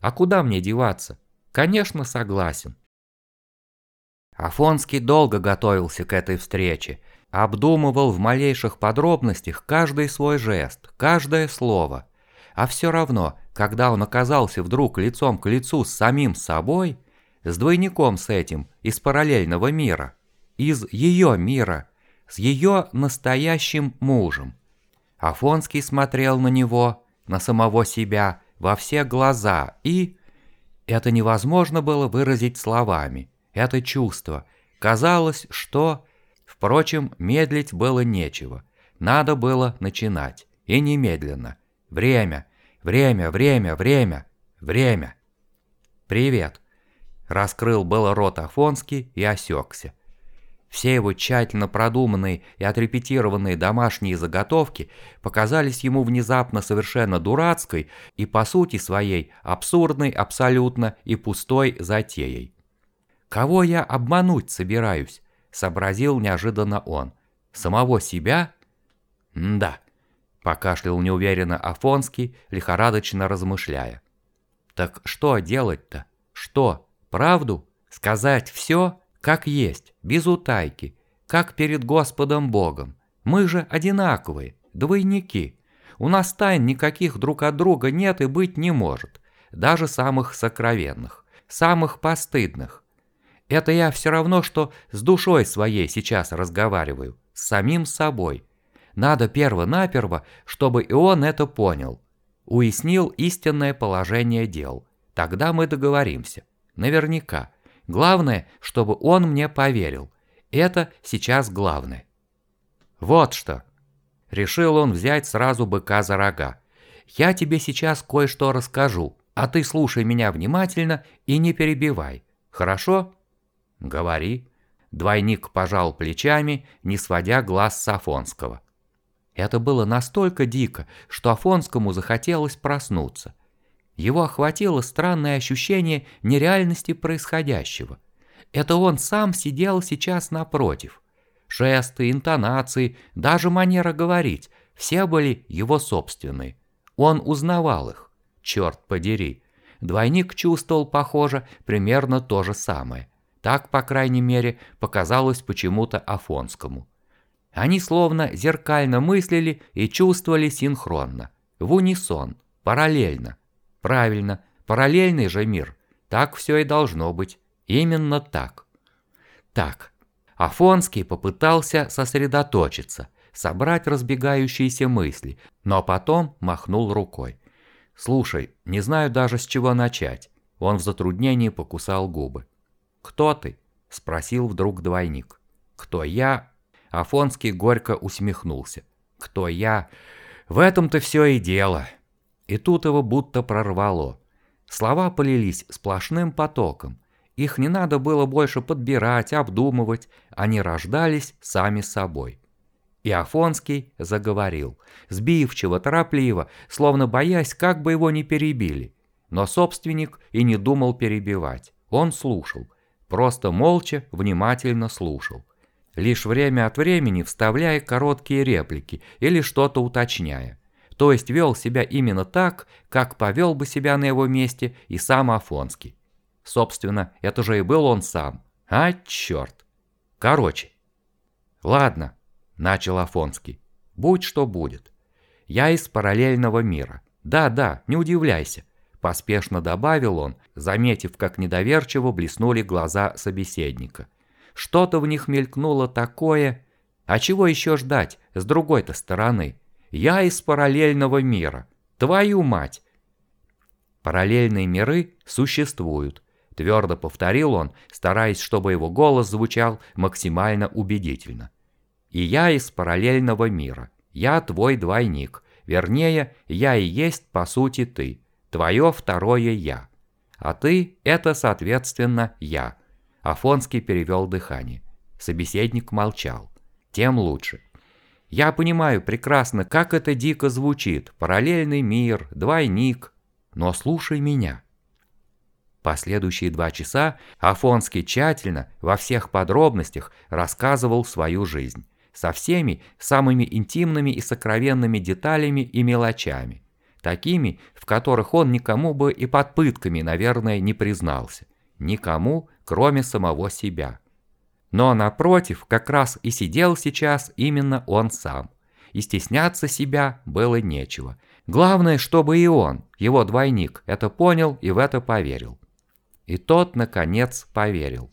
А куда мне деваться? Конечно, согласен. Афонский долго готовился к этой встрече, обдумывал в малейших подробностях каждый свой жест, каждое слово. А все равно, когда он оказался вдруг лицом к лицу с самим собой, с двойником с этим из параллельного мира, из ее мира, с ее настоящим мужем. Афонский смотрел на него, на самого себя, во все глаза и... Это невозможно было выразить словами. Это чувство. Казалось, что... Впрочем, медлить было нечего. Надо было начинать. И немедленно. Время. Время, время, время. Время. «Привет!» Раскрыл было рот Афонский и осекся. Все его тщательно продуманные и отрепетированные домашние заготовки показались ему внезапно совершенно дурацкой и по сути своей абсурдной абсолютно и пустой затеей. «Кого я обмануть собираюсь?» – сообразил неожиданно он. «Самого себя?» «Да», – покашлял неуверенно Афонский, лихорадочно размышляя. «Так что делать-то? Что? Правду? Сказать все?» как есть, без утайки, как перед Господом Богом. Мы же одинаковые, двойники. У нас тайн никаких друг от друга нет и быть не может, даже самых сокровенных, самых постыдных. Это я все равно, что с душой своей сейчас разговариваю, с самим собой. Надо перво-наперво, чтобы и он это понял. Уяснил истинное положение дел. Тогда мы договоримся. Наверняка. Главное, чтобы он мне поверил. Это сейчас главное. Вот что. Решил он взять сразу быка за рога. Я тебе сейчас кое-что расскажу, а ты слушай меня внимательно и не перебивай. Хорошо? Говори. Двойник пожал плечами, не сводя глаз с Афонского. Это было настолько дико, что Афонскому захотелось проснуться – его охватило странное ощущение нереальности происходящего. Это он сам сидел сейчас напротив. Жесты, интонации, даже манера говорить – все были его собственные. Он узнавал их. Черт подери. Двойник чувствовал, похоже, примерно то же самое. Так, по крайней мере, показалось почему-то Афонскому. Они словно зеркально мыслили и чувствовали синхронно, в унисон, параллельно – Правильно, параллельный же мир. Так все и должно быть. Именно так. Так. Афонский попытался сосредоточиться, собрать разбегающиеся мысли, но потом махнул рукой. «Слушай, не знаю даже с чего начать». Он в затруднении покусал губы. «Кто ты?» – спросил вдруг двойник. «Кто я?» Афонский горько усмехнулся. «Кто я?» «В этом-то все и дело. И тут его будто прорвало. Слова полились сплошным потоком. Их не надо было больше подбирать, обдумывать, они рождались сами собой. И Афонский заговорил, сбивчиво, торопливо, словно боясь, как бы его не перебили. Но собственник и не думал перебивать. Он слушал, просто молча, внимательно слушал. Лишь время от времени вставляя короткие реплики или что-то уточняя то есть вел себя именно так, как повел бы себя на его месте и сам Афонский. Собственно, это же и был он сам. А, черт. Короче. Ладно, начал Афонский. Будь что будет. Я из параллельного мира. Да-да, не удивляйся. Поспешно добавил он, заметив, как недоверчиво блеснули глаза собеседника. Что-то в них мелькнуло такое... А чего еще ждать с другой-то стороны? Я из параллельного мира. Твою мать! Параллельные миры существуют, твердо повторил он, стараясь, чтобы его голос звучал максимально убедительно. И я из параллельного мира. Я твой двойник. Вернее, я и есть по сути ты. Твое второе я. А ты – это, соответственно, я. Афонский перевел дыхание. Собеседник молчал. Тем лучше. Я понимаю прекрасно, как это дико звучит. Параллельный мир, двойник. Но слушай меня. Последующие два часа Афонский тщательно, во всех подробностях, рассказывал свою жизнь. Со всеми самыми интимными и сокровенными деталями и мелочами. Такими, в которых он никому бы и под пытками, наверное, не признался. Никому, кроме самого себя. Но напротив, как раз и сидел сейчас именно он сам. И стесняться себя было нечего. Главное, чтобы и он, его двойник, это понял и в это поверил. И тот, наконец, поверил.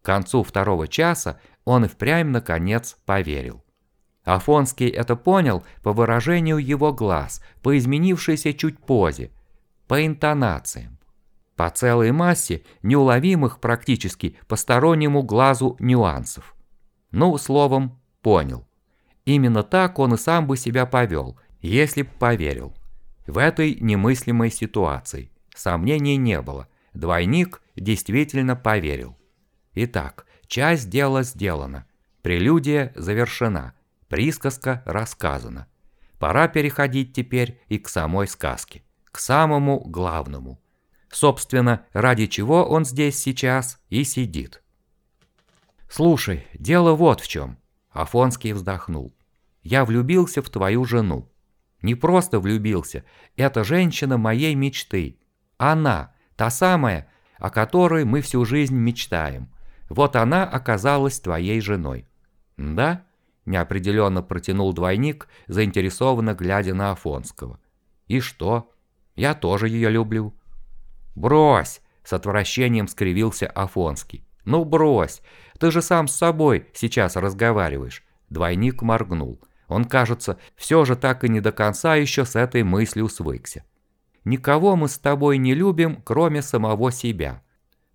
К концу второго часа он и впрямь, наконец, поверил. Афонский это понял по выражению его глаз, по изменившейся чуть позе, по интонациям, по целой массе неуловимых практически постороннему глазу нюансов. Ну, словом, понял. Именно так он и сам бы себя повел, если б поверил. В этой немыслимой ситуации сомнений не было. Двойник действительно поверил. Итак, часть дела сделана. Прелюдия завершена. Присказка рассказана. Пора переходить теперь и к самой сказке, к самому главному. Собственно, ради чего он здесь сейчас и сидит. «Слушай, дело вот в чем», — Афонский вздохнул. «Я влюбился в твою жену. Не просто влюбился, это женщина моей мечты. Она, та самая, о которой мы всю жизнь мечтаем. Вот она оказалась твоей женой». «Да?» неопределенно протянул двойник, заинтересованно глядя на Афонского. «И что? Я тоже ее люблю». «Брось!» – с отвращением скривился Афонский. «Ну брось! Ты же сам с собой сейчас разговариваешь». Двойник моргнул. Он, кажется, все же так и не до конца еще с этой мыслью свыкся. «Никого мы с тобой не любим, кроме самого себя.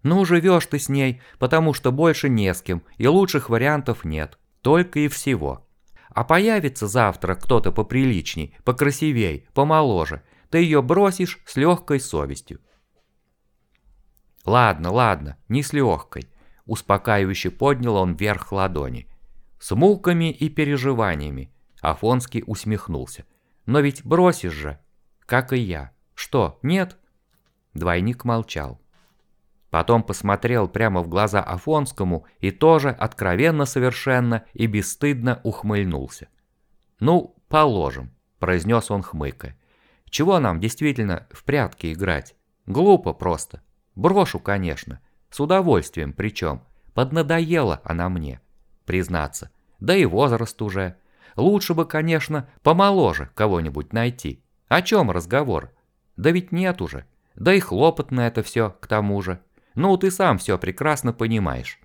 Ну, живешь ты с ней, потому что больше не с кем, и лучших вариантов нет. Только и всего. А появится завтра кто-то поприличней, покрасивей, помоложе, ты ее бросишь с легкой совестью. Ладно, ладно, не с легкой. Успокаивающе поднял он вверх ладони. С муками и переживаниями. Афонский усмехнулся. Но ведь бросишь же, как и я. Что, нет? Двойник молчал. Потом посмотрел прямо в глаза Афонскому и тоже откровенно совершенно и бесстыдно ухмыльнулся. «Ну, положим», – произнес он хмыкая. «Чего нам действительно в прятки играть? Глупо просто. Брошу, конечно. С удовольствием причем. Поднадоела она мне, признаться. Да и возраст уже. Лучше бы, конечно, помоложе кого-нибудь найти. О чем разговор? Да ведь нет уже. Да и хлопотно это все к тому же. Ну, ты сам все прекрасно понимаешь.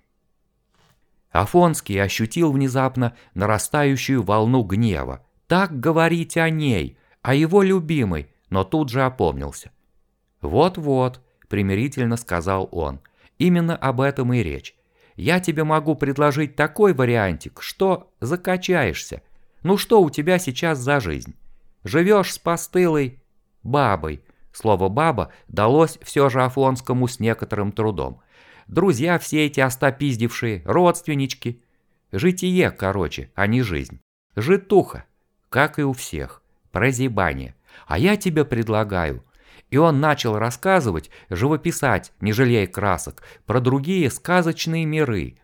Афонский ощутил внезапно нарастающую волну гнева. Так говорить о ней, о его любимой, но тут же опомнился. «Вот-вот», — примирительно сказал он, — «именно об этом и речь. Я тебе могу предложить такой вариантик, что закачаешься. Ну что у тебя сейчас за жизнь? Живешь с постылой бабой, Слово «баба» далось все же Афонскому с некоторым трудом. Друзья все эти остопиздившие, родственнички. Житие, короче, а не жизнь. Житуха, как и у всех. Прозябание. А я тебе предлагаю. И он начал рассказывать, живописать, не жалея красок, про другие сказочные миры,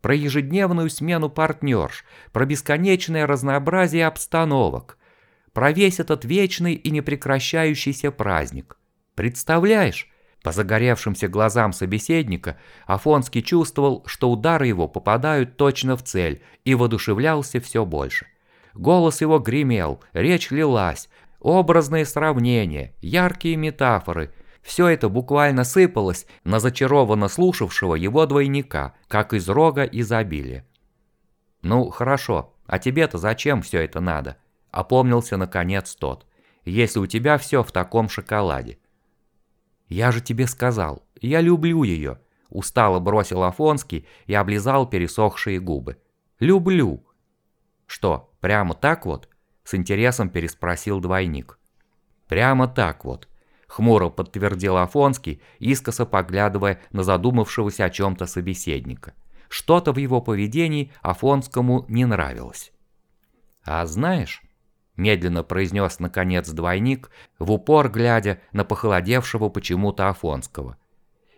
про ежедневную смену партнерш, про бесконечное разнообразие обстановок – про весь этот вечный и непрекращающийся праздник. Представляешь? По загоревшимся глазам собеседника Афонский чувствовал, что удары его попадают точно в цель и воодушевлялся все больше. Голос его гремел, речь лилась, образные сравнения, яркие метафоры – все это буквально сыпалось на зачарованно слушавшего его двойника, как из рога изобилия. «Ну, хорошо, а тебе-то зачем все это надо?» Опомнился наконец тот. Если у тебя все в таком шоколаде. Я же тебе сказал, я люблю ее. Устало бросил Афонский и облизал пересохшие губы. Люблю. Что, прямо так вот? С интересом переспросил двойник. Прямо так вот. Хмуро подтвердил Афонский, искоса поглядывая на задумавшегося о чем-то собеседника. Что-то в его поведении Афонскому не нравилось. А знаешь, медленно произнес наконец двойник, в упор глядя на похолодевшего почему-то Афонского.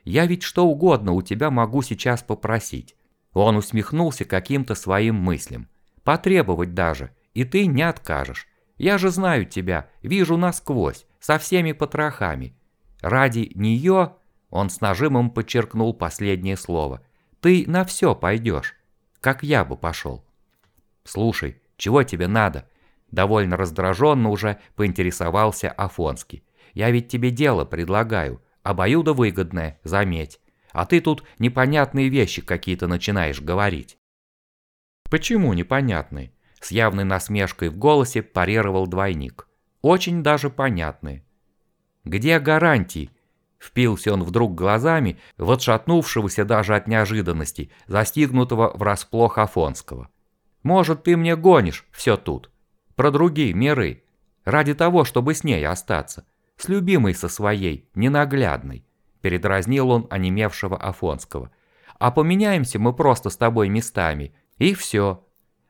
«Я ведь что угодно у тебя могу сейчас попросить». Он усмехнулся каким-то своим мыслям. «Потребовать даже, и ты не откажешь. Я же знаю тебя, вижу насквозь, со всеми потрохами. Ради нее...» Он с нажимом подчеркнул последнее слово. «Ты на все пойдешь. как я бы пошел. Слушай, чего тебе надо? Довольно раздраженно уже поинтересовался Афонский. Я ведь тебе дело предлагаю, обоюдовыгодное, заметь. А ты тут непонятные вещи какие-то начинаешь говорить. Почему непонятные? С явной насмешкой в голосе парировал двойник. Очень даже понятные. Где гарантии? Впился он вдруг глазами в отшатнувшегося даже от неожиданности, застигнутого врасплох Афонского. «Может, ты мне гонишь все тут? Про другие миры? Ради того, чтобы с ней остаться? С любимой со своей, ненаглядной?» Передразнил он онемевшего Афонского. «А поменяемся мы просто с тобой местами, и все.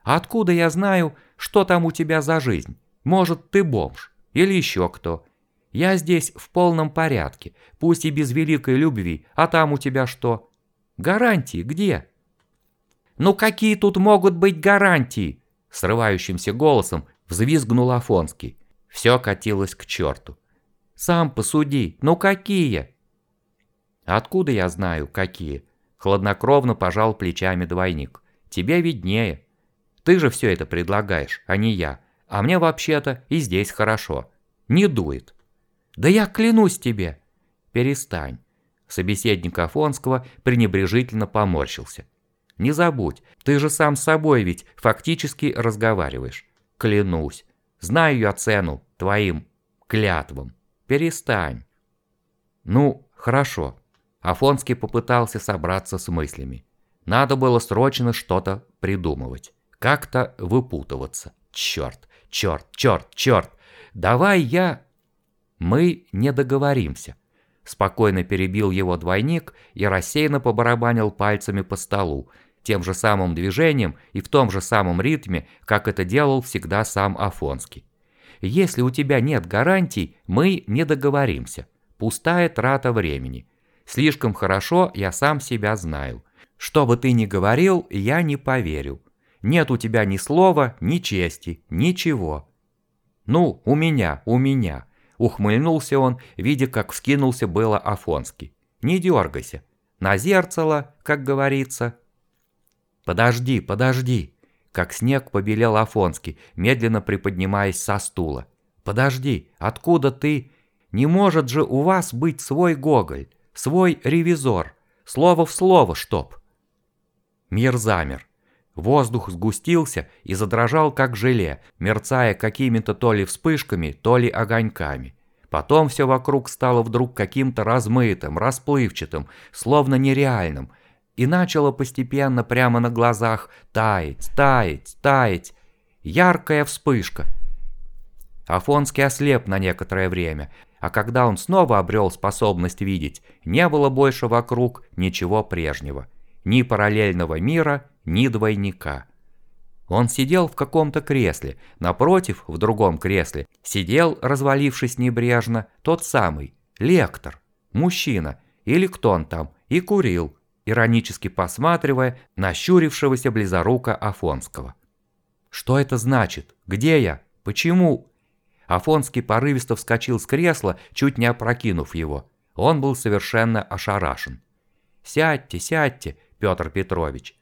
Откуда я знаю, что там у тебя за жизнь? Может, ты бомж? Или еще кто?» Я здесь в полном порядке, пусть и без великой любви, а там у тебя что? Гарантии где? Ну какие тут могут быть гарантии? Срывающимся голосом взвизгнул Афонский. Все катилось к черту. Сам посуди, ну какие? Откуда я знаю, какие? Хладнокровно пожал плечами двойник. Тебе виднее. Ты же все это предлагаешь, а не я. А мне вообще-то и здесь хорошо. Не дует. «Да я клянусь тебе!» «Перестань!» Собеседник Афонского пренебрежительно поморщился. «Не забудь, ты же сам с собой ведь фактически разговариваешь. Клянусь, знаю я цену твоим клятвам. Перестань!» «Ну, хорошо». Афонский попытался собраться с мыслями. Надо было срочно что-то придумывать. Как-то выпутываться. Черт, черт, черт, черт. Давай я... «Мы не договоримся», – спокойно перебил его двойник и рассеянно побарабанил пальцами по столу, тем же самым движением и в том же самом ритме, как это делал всегда сам Афонский. «Если у тебя нет гарантий, мы не договоримся. Пустая трата времени. Слишком хорошо я сам себя знаю. Что бы ты ни говорил, я не поверю. Нет у тебя ни слова, ни чести, ничего. Ну, у меня, у меня. Ухмыльнулся он, видя, как вскинулся было Афонский. «Не дергайся. На зерцало, как говорится». «Подожди, подожди!» Как снег побелел Афонский, медленно приподнимаясь со стула. «Подожди, откуда ты? Не может же у вас быть свой Гоголь, свой ревизор, слово в слово, чтоб!» Мир замер. Воздух сгустился и задрожал как желе, мерцая какими-то то ли вспышками, то ли огоньками. Потом все вокруг стало вдруг каким-то размытым, расплывчатым, словно нереальным, и начало постепенно прямо на глазах таять, таять, таять. Яркая вспышка. Афонский ослеп на некоторое время, а когда он снова обрел способность видеть, не было больше вокруг ничего прежнего. Ни параллельного мира, ни двойника. Он сидел в каком-то кресле, напротив, в другом кресле, сидел, развалившись небрежно, тот самый, лектор, мужчина, или кто он там, и курил, иронически посматривая на щурившегося близорука Афонского. «Что это значит? Где я? Почему?» Афонский порывисто вскочил с кресла, чуть не опрокинув его. Он был совершенно ошарашен. «Сядьте, сядьте, Петр Петрович.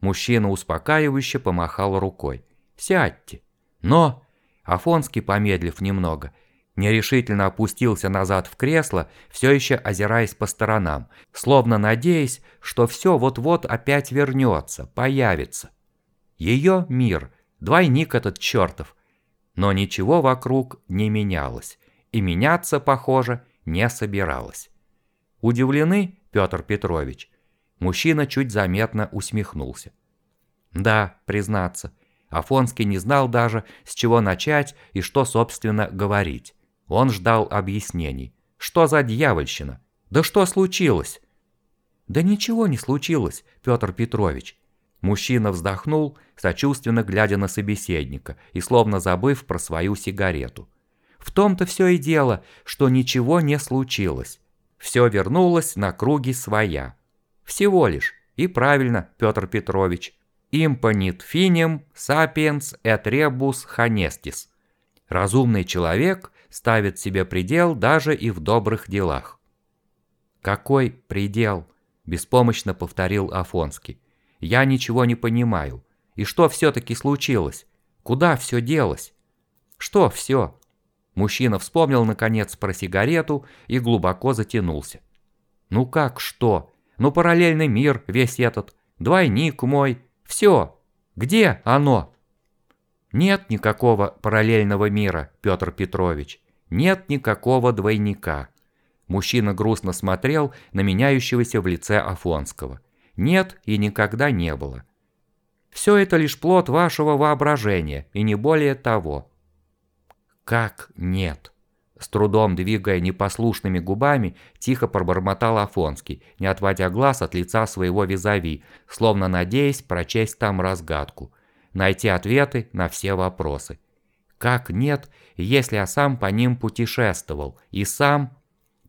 Мужчина успокаивающе помахал рукой. «Сядьте». Но... Афонский, помедлив немного, нерешительно опустился назад в кресло, все еще озираясь по сторонам, словно надеясь, что все вот-вот опять вернется, появится. Ее мир, двойник этот чертов. Но ничего вокруг не менялось, и меняться, похоже, не собиралось. Удивлены, Петр Петрович? Мужчина чуть заметно усмехнулся. Да, признаться, Афонский не знал даже, с чего начать и что, собственно, говорить. Он ждал объяснений. Что за дьявольщина? Да что случилось? Да ничего не случилось, Петр Петрович. Мужчина вздохнул, сочувственно глядя на собеседника и словно забыв про свою сигарету. В том-то все и дело, что ничего не случилось. Все вернулось на круги своя. Всего лишь. И правильно, Петр Петрович. Импонит финем сапиенс et rebus honestis. Разумный человек ставит себе предел даже и в добрых делах. «Какой предел?» – беспомощно повторил Афонский. Я ничего не понимаю. И что все-таки случилось? Куда все делось? Что все? Мужчина вспомнил наконец про сигарету и глубоко затянулся. Ну как что? Ну параллельный мир весь этот, двойник мой, все. Где оно? Нет никакого параллельного мира, Петр Петрович. Нет никакого двойника. Мужчина грустно смотрел на меняющегося в лице Афонского. Нет и никогда не было. Все это лишь плод вашего воображения, и не более того. Как нет? С трудом двигая непослушными губами, тихо пробормотал Афонский, не отводя глаз от лица своего визави, словно надеясь прочесть там разгадку, найти ответы на все вопросы. Как нет, если я сам по ним путешествовал, и сам...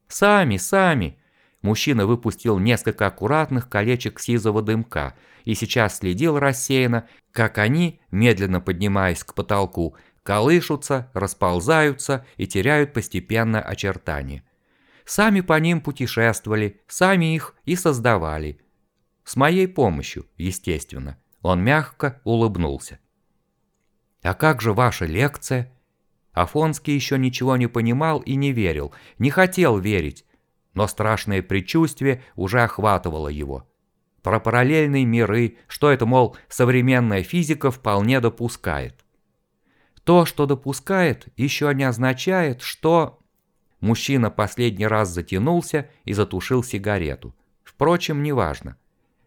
Сами, сами! Мужчина выпустил несколько аккуратных колечек сизого дымка и сейчас следил рассеянно, как они, медленно поднимаясь к потолку, колышутся, расползаются и теряют постепенно очертания. Сами по ним путешествовали, сами их и создавали. С моей помощью, естественно. Он мягко улыбнулся. «А как же ваша лекция?» Афонский еще ничего не понимал и не верил, не хотел верить, но страшное предчувствие уже охватывало его. Про параллельные миры, что это, мол, современная физика вполне допускает. То, что допускает, еще не означает, что... Мужчина последний раз затянулся и затушил сигарету. Впрочем, неважно.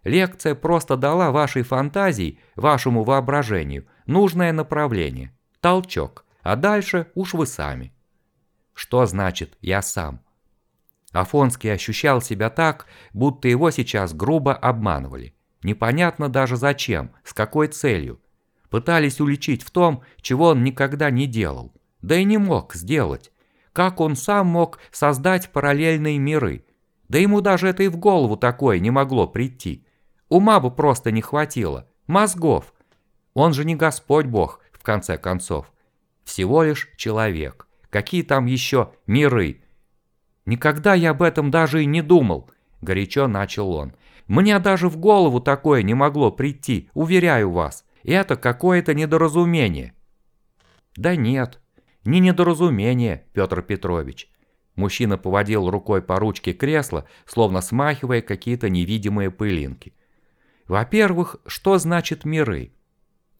Лекция просто дала вашей фантазии, вашему воображению, нужное направление, толчок, а дальше уж вы сами. Что значит «я сам»? Афонский ощущал себя так, будто его сейчас грубо обманывали. Непонятно даже зачем, с какой целью. Пытались уличить в том, чего он никогда не делал. Да и не мог сделать. Как он сам мог создать параллельные миры? Да ему даже это и в голову такое не могло прийти. Ума бы просто не хватило. Мозгов. Он же не Господь Бог, в конце концов. Всего лишь человек. Какие там еще миры? «Никогда я об этом даже и не думал», – горячо начал он. «Мне даже в голову такое не могло прийти, уверяю вас. Это какое-то недоразумение». «Да нет, не недоразумение, Петр Петрович». Мужчина поводил рукой по ручке кресла, словно смахивая какие-то невидимые пылинки. «Во-первых, что значит миры?»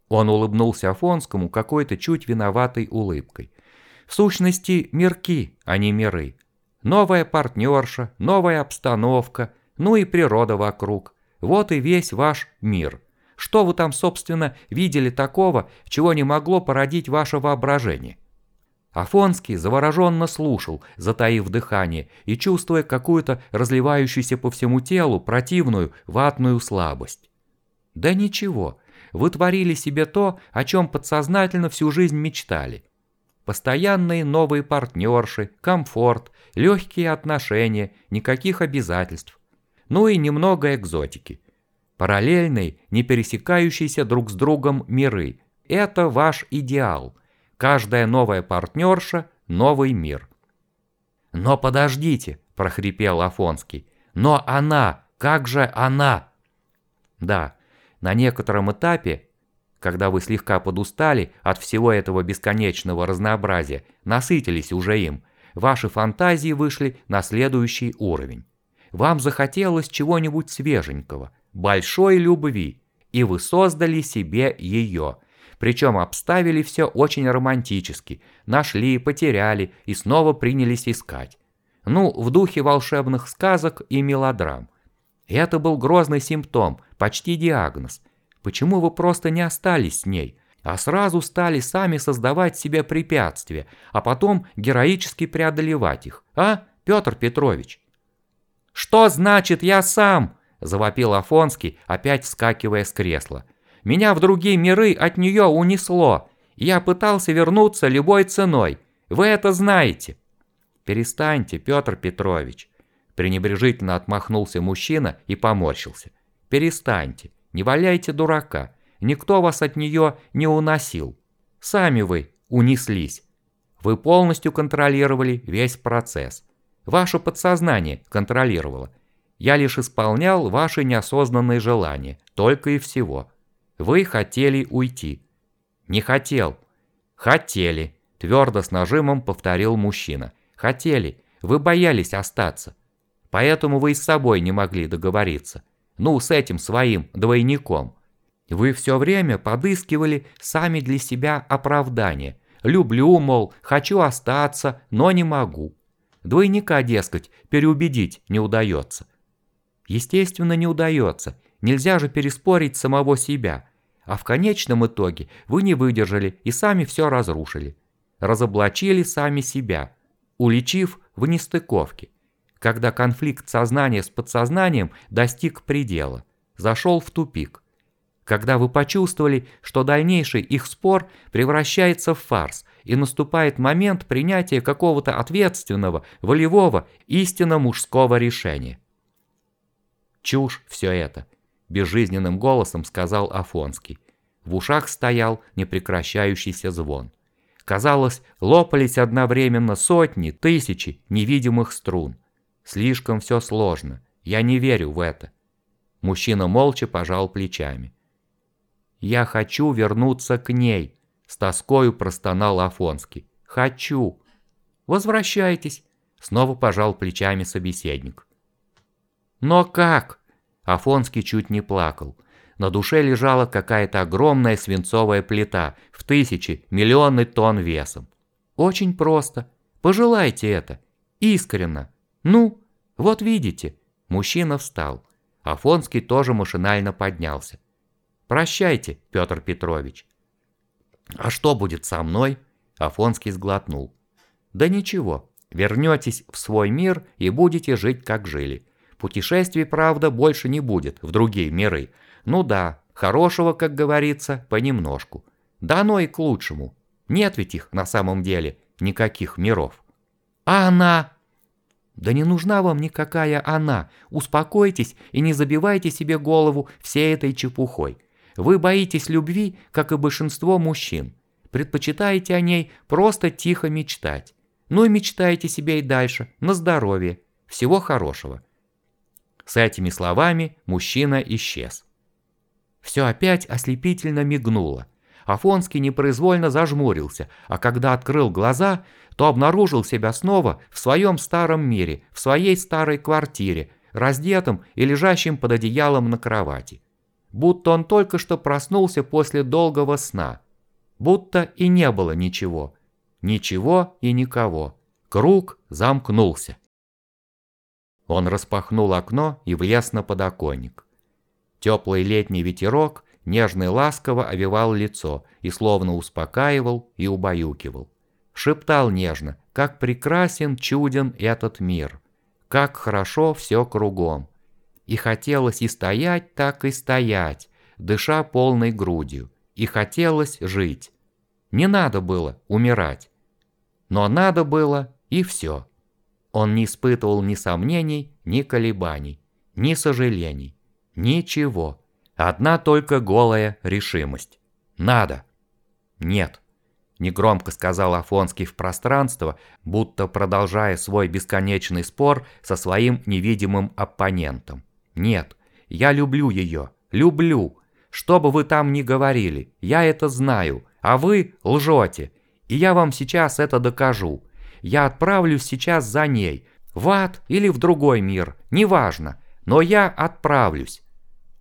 Он улыбнулся Афонскому какой-то чуть виноватой улыбкой. «В сущности, мирки, а не миры. Новая партнерша, новая обстановка, ну и природа вокруг. Вот и весь ваш мир. Что вы там, собственно, видели такого, чего не могло породить ваше воображение? Афонский завороженно слушал, затаив дыхание и чувствуя какую-то разливающуюся по всему телу противную ватную слабость. Да ничего, вы творили себе то, о чем подсознательно всю жизнь мечтали. Постоянные новые партнерши, комфорт, легкие отношения, никаких обязательств. Ну и немного экзотики. Параллельные, не пересекающиеся друг с другом миры. Это ваш идеал. Каждая новая партнерша – новый мир. «Но подождите», – прохрипел Афонский. «Но она, как же она?» Да, на некотором этапе когда вы слегка подустали от всего этого бесконечного разнообразия, насытились уже им, ваши фантазии вышли на следующий уровень. Вам захотелось чего-нибудь свеженького, большой любви, и вы создали себе ее. Причем обставили все очень романтически, нашли, потеряли и снова принялись искать. Ну, в духе волшебных сказок и мелодрам. Это был грозный симптом, почти диагноз – Почему вы просто не остались с ней, а сразу стали сами создавать себе препятствия, а потом героически преодолевать их, а, Петр Петрович? «Что значит «я сам»?» – завопил Афонский, опять вскакивая с кресла. «Меня в другие миры от нее унесло. Я пытался вернуться любой ценой. Вы это знаете». «Перестаньте, Петр Петрович», – пренебрежительно отмахнулся мужчина и поморщился. «Перестаньте. Не валяйте дурака, никто вас от нее не уносил. Сами вы унеслись. Вы полностью контролировали весь процесс. Ваше подсознание контролировало. Я лишь исполнял ваши неосознанные желания, только и всего. Вы хотели уйти. Не хотел. Хотели, твердо с нажимом повторил мужчина. Хотели. Вы боялись остаться. Поэтому вы и с собой не могли договориться. Ну, с этим своим двойником. Вы все время подыскивали сами для себя оправдание. Люблю, мол, хочу остаться, но не могу. Двойника, дескать, переубедить не удается. Естественно, не удается. Нельзя же переспорить самого себя. А в конечном итоге вы не выдержали и сами все разрушили. Разоблачили сами себя, уличив в нестыковке. Когда конфликт сознания с подсознанием достиг предела, зашел в тупик. Когда вы почувствовали, что дальнейший их спор превращается в фарс, и наступает момент принятия какого-то ответственного, волевого, истинно мужского решения. «Чушь все это», – безжизненным голосом сказал Афонский. В ушах стоял непрекращающийся звон. Казалось, лопались одновременно сотни, тысячи невидимых струн. Слишком все сложно. Я не верю в это. Мужчина молча пожал плечами. «Я хочу вернуться к ней», – с тоскою простонал Афонский. «Хочу». «Возвращайтесь», – снова пожал плечами собеседник. «Но как?» Афонский чуть не плакал. На душе лежала какая-то огромная свинцовая плита в тысячи, миллионы тонн весом. «Очень просто. Пожелайте это. Искренно. Ну, вот видите». Мужчина встал. Афонский тоже машинально поднялся. «Прощайте, Петр Петрович». «А что будет со мной?» Афонский сглотнул. «Да ничего, вернетесь в свой мир и будете жить, как жили. Путешествий, правда, больше не будет в другие миры. Ну да, хорошего, как говорится, понемножку. Да оно и к лучшему. Нет ведь их на самом деле никаких миров. А она? Да не нужна вам никакая она. Успокойтесь и не забивайте себе голову всей этой чепухой. Вы боитесь любви, как и большинство мужчин. Предпочитаете о ней просто тихо мечтать. Ну и мечтайте себе и дальше, на здоровье. Всего хорошего. С этими словами мужчина исчез. Все опять ослепительно мигнуло. Афонский непроизвольно зажмурился, а когда открыл глаза, то обнаружил себя снова в своем старом мире, в своей старой квартире, раздетым и лежащим под одеялом на кровати. Будто он только что проснулся после долгого сна. Будто и не было ничего. Ничего и никого. Круг замкнулся. Он распахнул окно и влез на подоконник. Теплый летний ветерок нежно и ласково овивал лицо и словно успокаивал и убаюкивал. Шептал нежно, как прекрасен, чуден этот мир, как хорошо все кругом. И хотелось и стоять так и стоять, дыша полной грудью, и хотелось жить. Не надо было умирать. Но надо было и все. Он не испытывал ни сомнений, ни колебаний, ни сожалений. Ничего. Одна только голая решимость. Надо. Нет. Негромко сказал Афонский в пространство, будто продолжая свой бесконечный спор со своим невидимым оппонентом. Нет, я люблю ее. Люблю. Что бы вы там ни говорили, я это знаю, а вы лжете. И я вам сейчас это докажу. Я отправлюсь сейчас за ней, в ад или в другой мир, неважно, но я отправлюсь.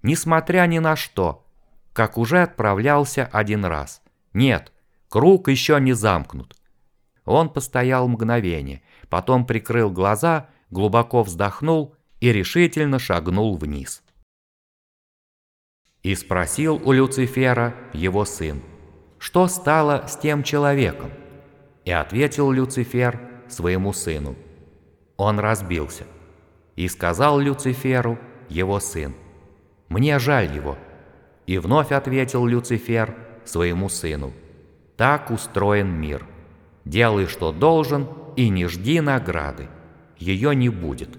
Несмотря ни на что, как уже отправлялся один раз. Нет, круг еще не замкнут. Он постоял мгновение, потом прикрыл глаза, глубоко вздохнул и решительно шагнул вниз. И спросил у Люцифера его сын, что стало с тем человеком? И ответил Люцифер своему сыну. Он разбился. И сказал Люциферу его сын, «Мне жаль его». И вновь ответил Люцифер своему сыну, «Так устроен мир. Делай, что должен, и не жди награды. Ее не будет».